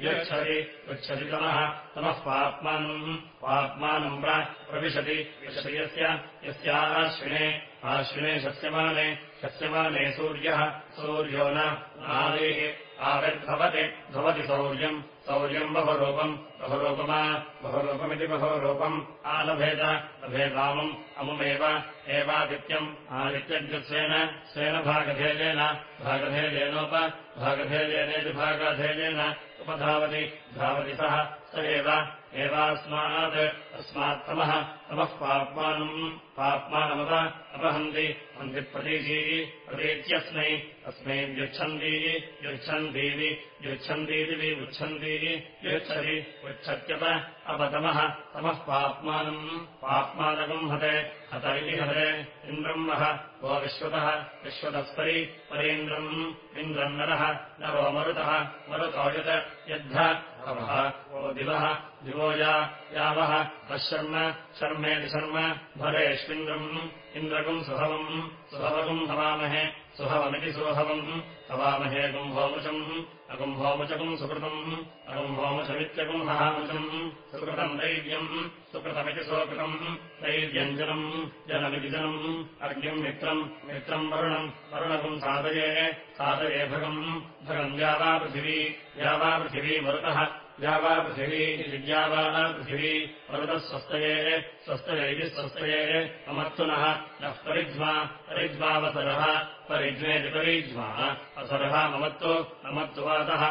यच्छति गच्छति तमः तमः पाप्मानम् पाप्मानम् प्रविशति विषयस्य यस्याश्विने आश्विने शस्यमाने शस्यमाने सूर्यः सूर्यो न आदेः आविर्भवति भवति सौर्यम् सौर्यम् बहुरूपम् बहुरूपमा बहुरूपमिति बहुरूपम् आलभेद लभेदामम् अमुमेव एवादित्यम् आदित्यग्रस्वेन स्वेन भागभेदेन भागभेदेनोप भागभेदेनेति भागभेदेन उपधावति धावति सः स एव एवास्मात् अस्मात्तमः तमः पाप्मानम् पाप्मानमप अपहन्ति हन्ति प्रतीची प्रतीत्यस्मै अस्मै युच्छन्ती युच्छन्तीति युच्छन्तीति विच्छन्ती युच्छति उच्छत्यप अपतमः तमः पाप्मानम् पाप्मानकम् हते हत इति हते इन्द्रम् वः वो विश्वतः विश्वतःपरि परीन्द्रम् इन्द्रम् नरः नरो मरुतः मरुतो यत् यद्ध अवः वो दिवः दिवो या यावः शर्मेति शर्म भरेष्विन्द्रम् इन्द्रकम् सुभवम् सुभवकम् हवामहे सुभवमिति सुभवम् हवामहे कुम्भोमुचम् अकुम्भोमुचकम् सुकृतम्। अकुम्भोमुचमित्यकुम् हवामुचम् सुकृतम् दैव्यम् सुकृतमिति सुकृतम्। दैव्यञ्जनम् जनमिति जनम्। अर्घ्यम् मित्रम्। मित्रम् वरुणम्। वरुणकम् साधये साधये भगम्। भगम् यावा पृथिवी। यावा पृथिवी मरुतः। यावा पृथिवी विद्यावा पृथिवी मरुतः स्वस्तये। इति स्वस्तये। अमर्तुनः नः परिध्वा। परिध्वावसरः परिध्वेति परिध्वा असरः ममत्तु ममत्तु वातः।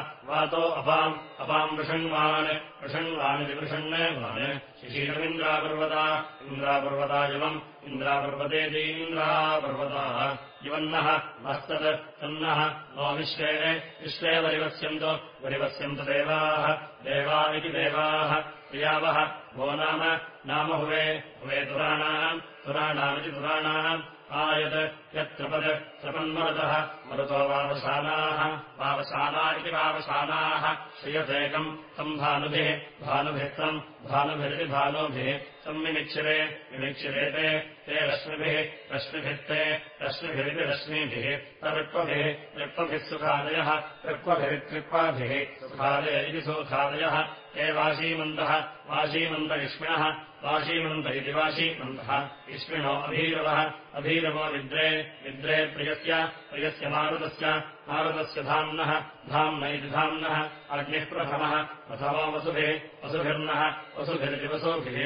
अपाम् अपाम् वृषण्वान् वृषण्वानिति वृषण्वान् शिशीलमिन्द्रापर्वता इन्द्रापर्वता युवम् इन्द्रापर्वतेति इन्द्रापर्वताः युवन्नः मस्तत् तन्नः नो विश्वे विश्वे वरिवस्यन्तो वरिवस्यन्त देवाः। देवा इति देवाः। प्रियावः भो नाम नाम हुवे हुवे तुराणाम् तुराणामिति तुराणाम्। आयत् यत्त्रपद् त्रपन्मरुतः मरुतो इति वावशानाः श्रियतेकम् तम् भानुभिः भानुभिः तम् भानुभिरिति भानुभिः तम् विनिक्षिरे विनिक्षिरे ते ते रश्मिभिः रश्मिभित्ते रश्मिभिः तऋक्वभिः ऋक्वभिः सुखादयः ऋक्वभिरित्रिक्वाभिः सुखादय इति सुखादयः ते वाशीमन्तः इष्मिणः वाशीमन्त इति वाशीमन्तः इष्मिणो अभीरवः अभीरवो विद्रे विद्रे प्रियस्य प्रियस्य मारुतस्य मारुतस्य धाम्नः धाम्न इति धाम्नः। अग्निः प्रथमः प्रथमो वसुभिः वसुभिर्नः वसुभिरिति वसुभिः।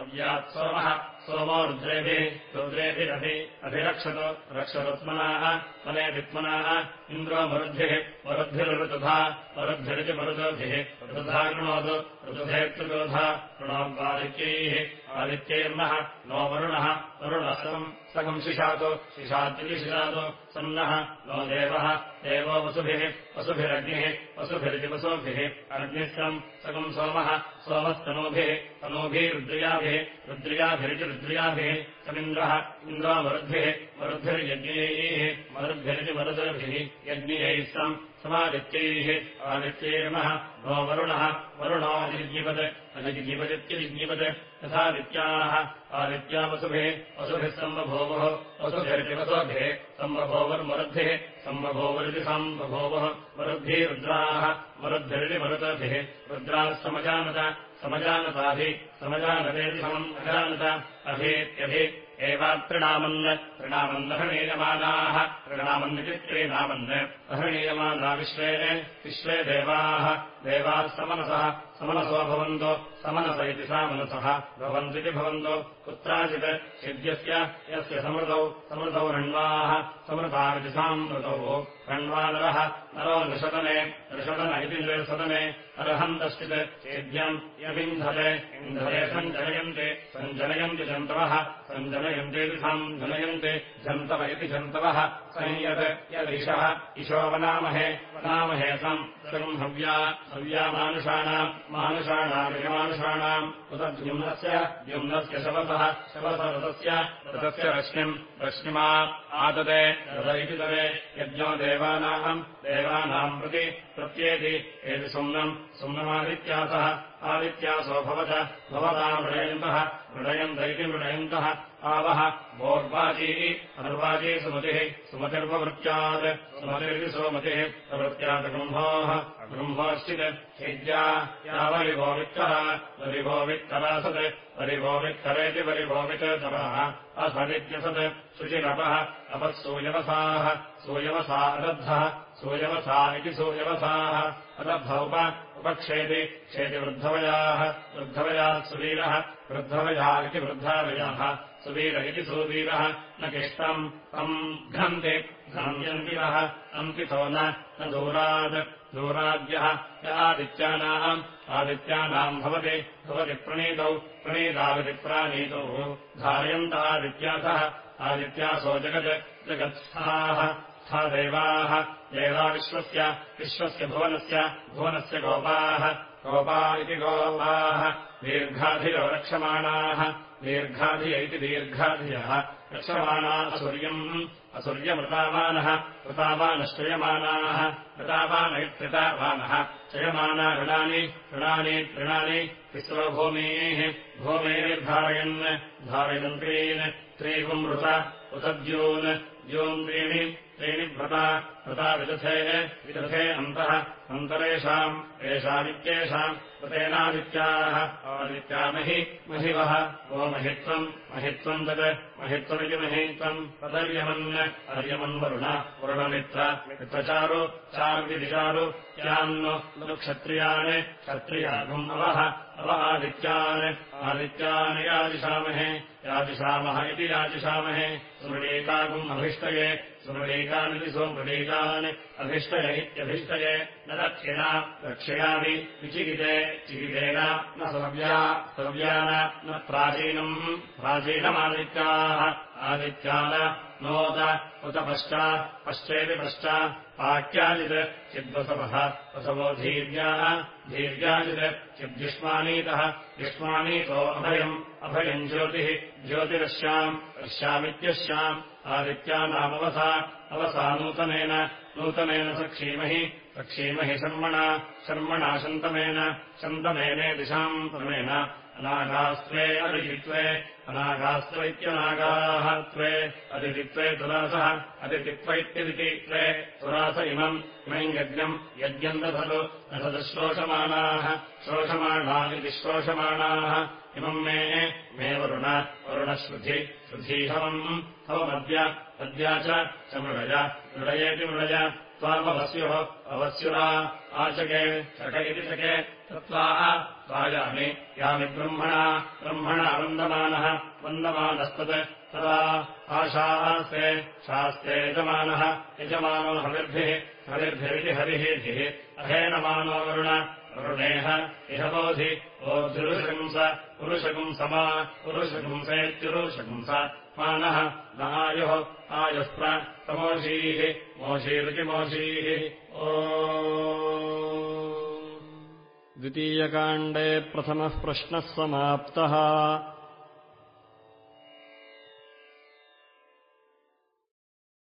अव्यात् सोमः सोमो रुद्रेभिः रुद्रेभिरभि अभिरक्षतु रक्षरुत्मनाः मने वित्मनाः इन्द्रो मरुद्भिः मरुद्भिर्ऋतुधा मरुद्भिरिति मरुदोभिः ऋतुधा कृणोतु ऋतुधेत्रोध ऋणोद्वादित्यैः आदित्यैर्नः नो वरुणः वरुणसम् सकम् शिशातु शिशात्विति शिशातु सन्नः नो देवः देवो वसुभिः वसुभिरग्निः वसुभिरिति वसुभिः अग्निः सम् सकम् सोमः सोमस्तनूभिः तनूभिः रुद्रियाभिः रुद्रियाभिरिति रुद्रियाभिः समिन्द्रः इन्द्रो मरुद्भिः मरुद्भिर्यज्ञैः मरुद्भिरिति मरुद्भिः यज्ञैः सम् समादित्यैः आदित्यैर्मः नो वरुणः वरुणोऽजिज्ञिपत् अजिज्ञिपदित्यजिज्ञिपत् यथादित्याः आदित्या वसुभिः वसुभिः सम्बभोवः वसुभिरिति वसुभिः सम्बभोवर्मरुद्भिः सम्बभोवरिति सम्बभोवः मरुद्भिः रुद्राः मरुद्भिरिति मरुतभिः रुद्राः समजानत समजानताभि समजानतेति समम् अजानत अभीत्यभि एवात्रिणामन् तृणामन्नहणीयमानाः तृणामन्निति त्रीणामन् अहणीयमाना विश्वे विश्वे देवाः देवाः समनसः भवन्तो समनस इति सा मनसः भवन्त्विति भवन्तो कुत्राचित् यद्यस्य यस्य समृतौ समृतौ रण्वाः समृतामिति सामृतौ रण्वानरः नरो नृषदने नृषदन इति नृसदने अर्हन्तश्चित् चेद्यम् यविन्धते इन्धते सञ्जनयन्ते सञ्जनयन्ति जन्तवः सञ्जनयन्तेति साम् जनयन्ते जन्तव इति जन्तवः संयत् यदिशः इशो वनामहे वनामहे सम् सर्वम् हव्या हव्या मानुषाणाम् मानुषाणामिमानुषाणाम् उतद्युम्नस्य द्युम्नस्य शवसः शवसरथस्य रथस्य रश्मिम् रश्मिमा आददे तवे यज्ञो देवानाम् देवानाम् प्रति प्रत्येति एति सुम्नम्। सुम्नमादित्यासः आदित्यासो भवत भवता मृडयन्तः मृडयन्त इति मृडयन्तः आवः वोर्वाची अर्वाची सुमतिः सुमतिर्ववृत्त्यात् सुमतिरिति सुमतिः प्रवृत्त्यात् गृम्भोः गृम्भोश्चित् हेद्या यावरिभो वित्तः वरिभो वित्तरासत्। वरिभो वित्तरेति वरिभो वित्तरः असदित्यसत् शुचिरपः अपः सूयवसाः। इति सूयवसाः। अदद्धौप उपक्षेति क्षेति वृद्धवयाः वृद्धवयाः सुवीरः वृद्धवया इति वृद्धावयाः सुवीर इति सुवीरः न किष्टम् तम् घ्नन्ति घ्नन्त्यन्तिरः अन्तितो न दूरात् दूराद्यः य आदित्यानाम् आदित्यानाम् भवति भवति प्रणीतौ प्रणीताविति प्राणीतौ धारयन्त आदित्यासः आदित्यासो जगत् जगत्स्थाः देवाः देवा विश्वस्य विश्वस्य भुवनस्य भुवनस्य गोपाः गोपा इति गोपाः दीर्घाधिरो रक्षमाणाः दीर्घाधिय इति दीर्घाधियः। रक्षमाणा सूर्यम् असुर्यमृतावानः कृतावानश्चयमानाः कृतावान इत्यतावानः चयमाना ऋणानि ऋणानि तृणानि तिस्रभूमेः भूमेर्धारयन् धारयन् त्रीन् त्रीगुमृत उतद्यून् द्यून् त्रीणि व्रता व्रता विदथे विदथे अन्तः अन्तरेषाम् एषामित्येषाम् व्रतेनादित्याः आदित्यामहि महिवः वो महित्वम् महित्वम् तत् महित्वमिति महित्वम् तदर्यमन् अर्यमन्वरुण मित्रचारु चारुविचारु यान्नु क्षत्रियान् क्षत्रियागुम् अवः अव आदित्यान् आदित्यान् यादिशामहे यादिशामः इति यादिशामहे सुमृणीकागुम् अभिष्टये सुमृणीकानिति सुमृणीकान् अभिष्टय इत्यभिष्टये न दक्षिणा दक्षिणादि विचिकिते चिकितेन न सव्या सव्यान न प्राचीनम् प्राचीनमादित्याः आदित्यान नोत उत पश्चा पश्चेति पश्चा पाक्याजित् चिद्वसवः वसवो धीर्याः धीर्याजित् चिद्युष्मानीतः युष्मानीतो अभयम् अभयम् ज्योतिः ज्योतिरश्याम् रश्यामित्यस्याम् आदित्यानामवसा अवसा नूतनेन नूतनेन सक्षीमहि सक्षीमहि शर्मणा शर्मणा शन्तमेन शन्तमेने दिशाम् तमेन अनागास्त्वे अदितित्वे अनागास्त्व इत्यनागाः त्वे अदितित्वे तुलासः अदितित्व इत्यदितित्वे तुलास इमम् इमम् यज्ञम् यज्ञम् दधतु दधतुश्लोषमाणाः श्रोषमाणा इति श्रोषमाणाः इमम् मे मे वरुण वरुणश्रुधि श्रुधीहवम् हवमद्य अद्या च मृडय मृडयेति मृडय त्वामवस्युः अवस्युरा आचके चक इति चके तत्त्वा त्वायामि यामि ब्रह्मणा ब्रह्मणा वन्दमानः वन्दमानस्तत् तदा आशास्ते शास्ते यजमानः यजमानो हविर्भिः हविर्भिरिति हरिः धिः अहेनमानो वरुण वरुणेह इह बोधि ओद्रुशंस पुरुषगुंसमा पुरुषगुंसेत्युरुषगुंस मानः नायुः आयुः प्रमोषीः मोषीरुचिमोषीः। ओ द्वितीयकाण्डे प्रथमः प्रश्नः समाप्तः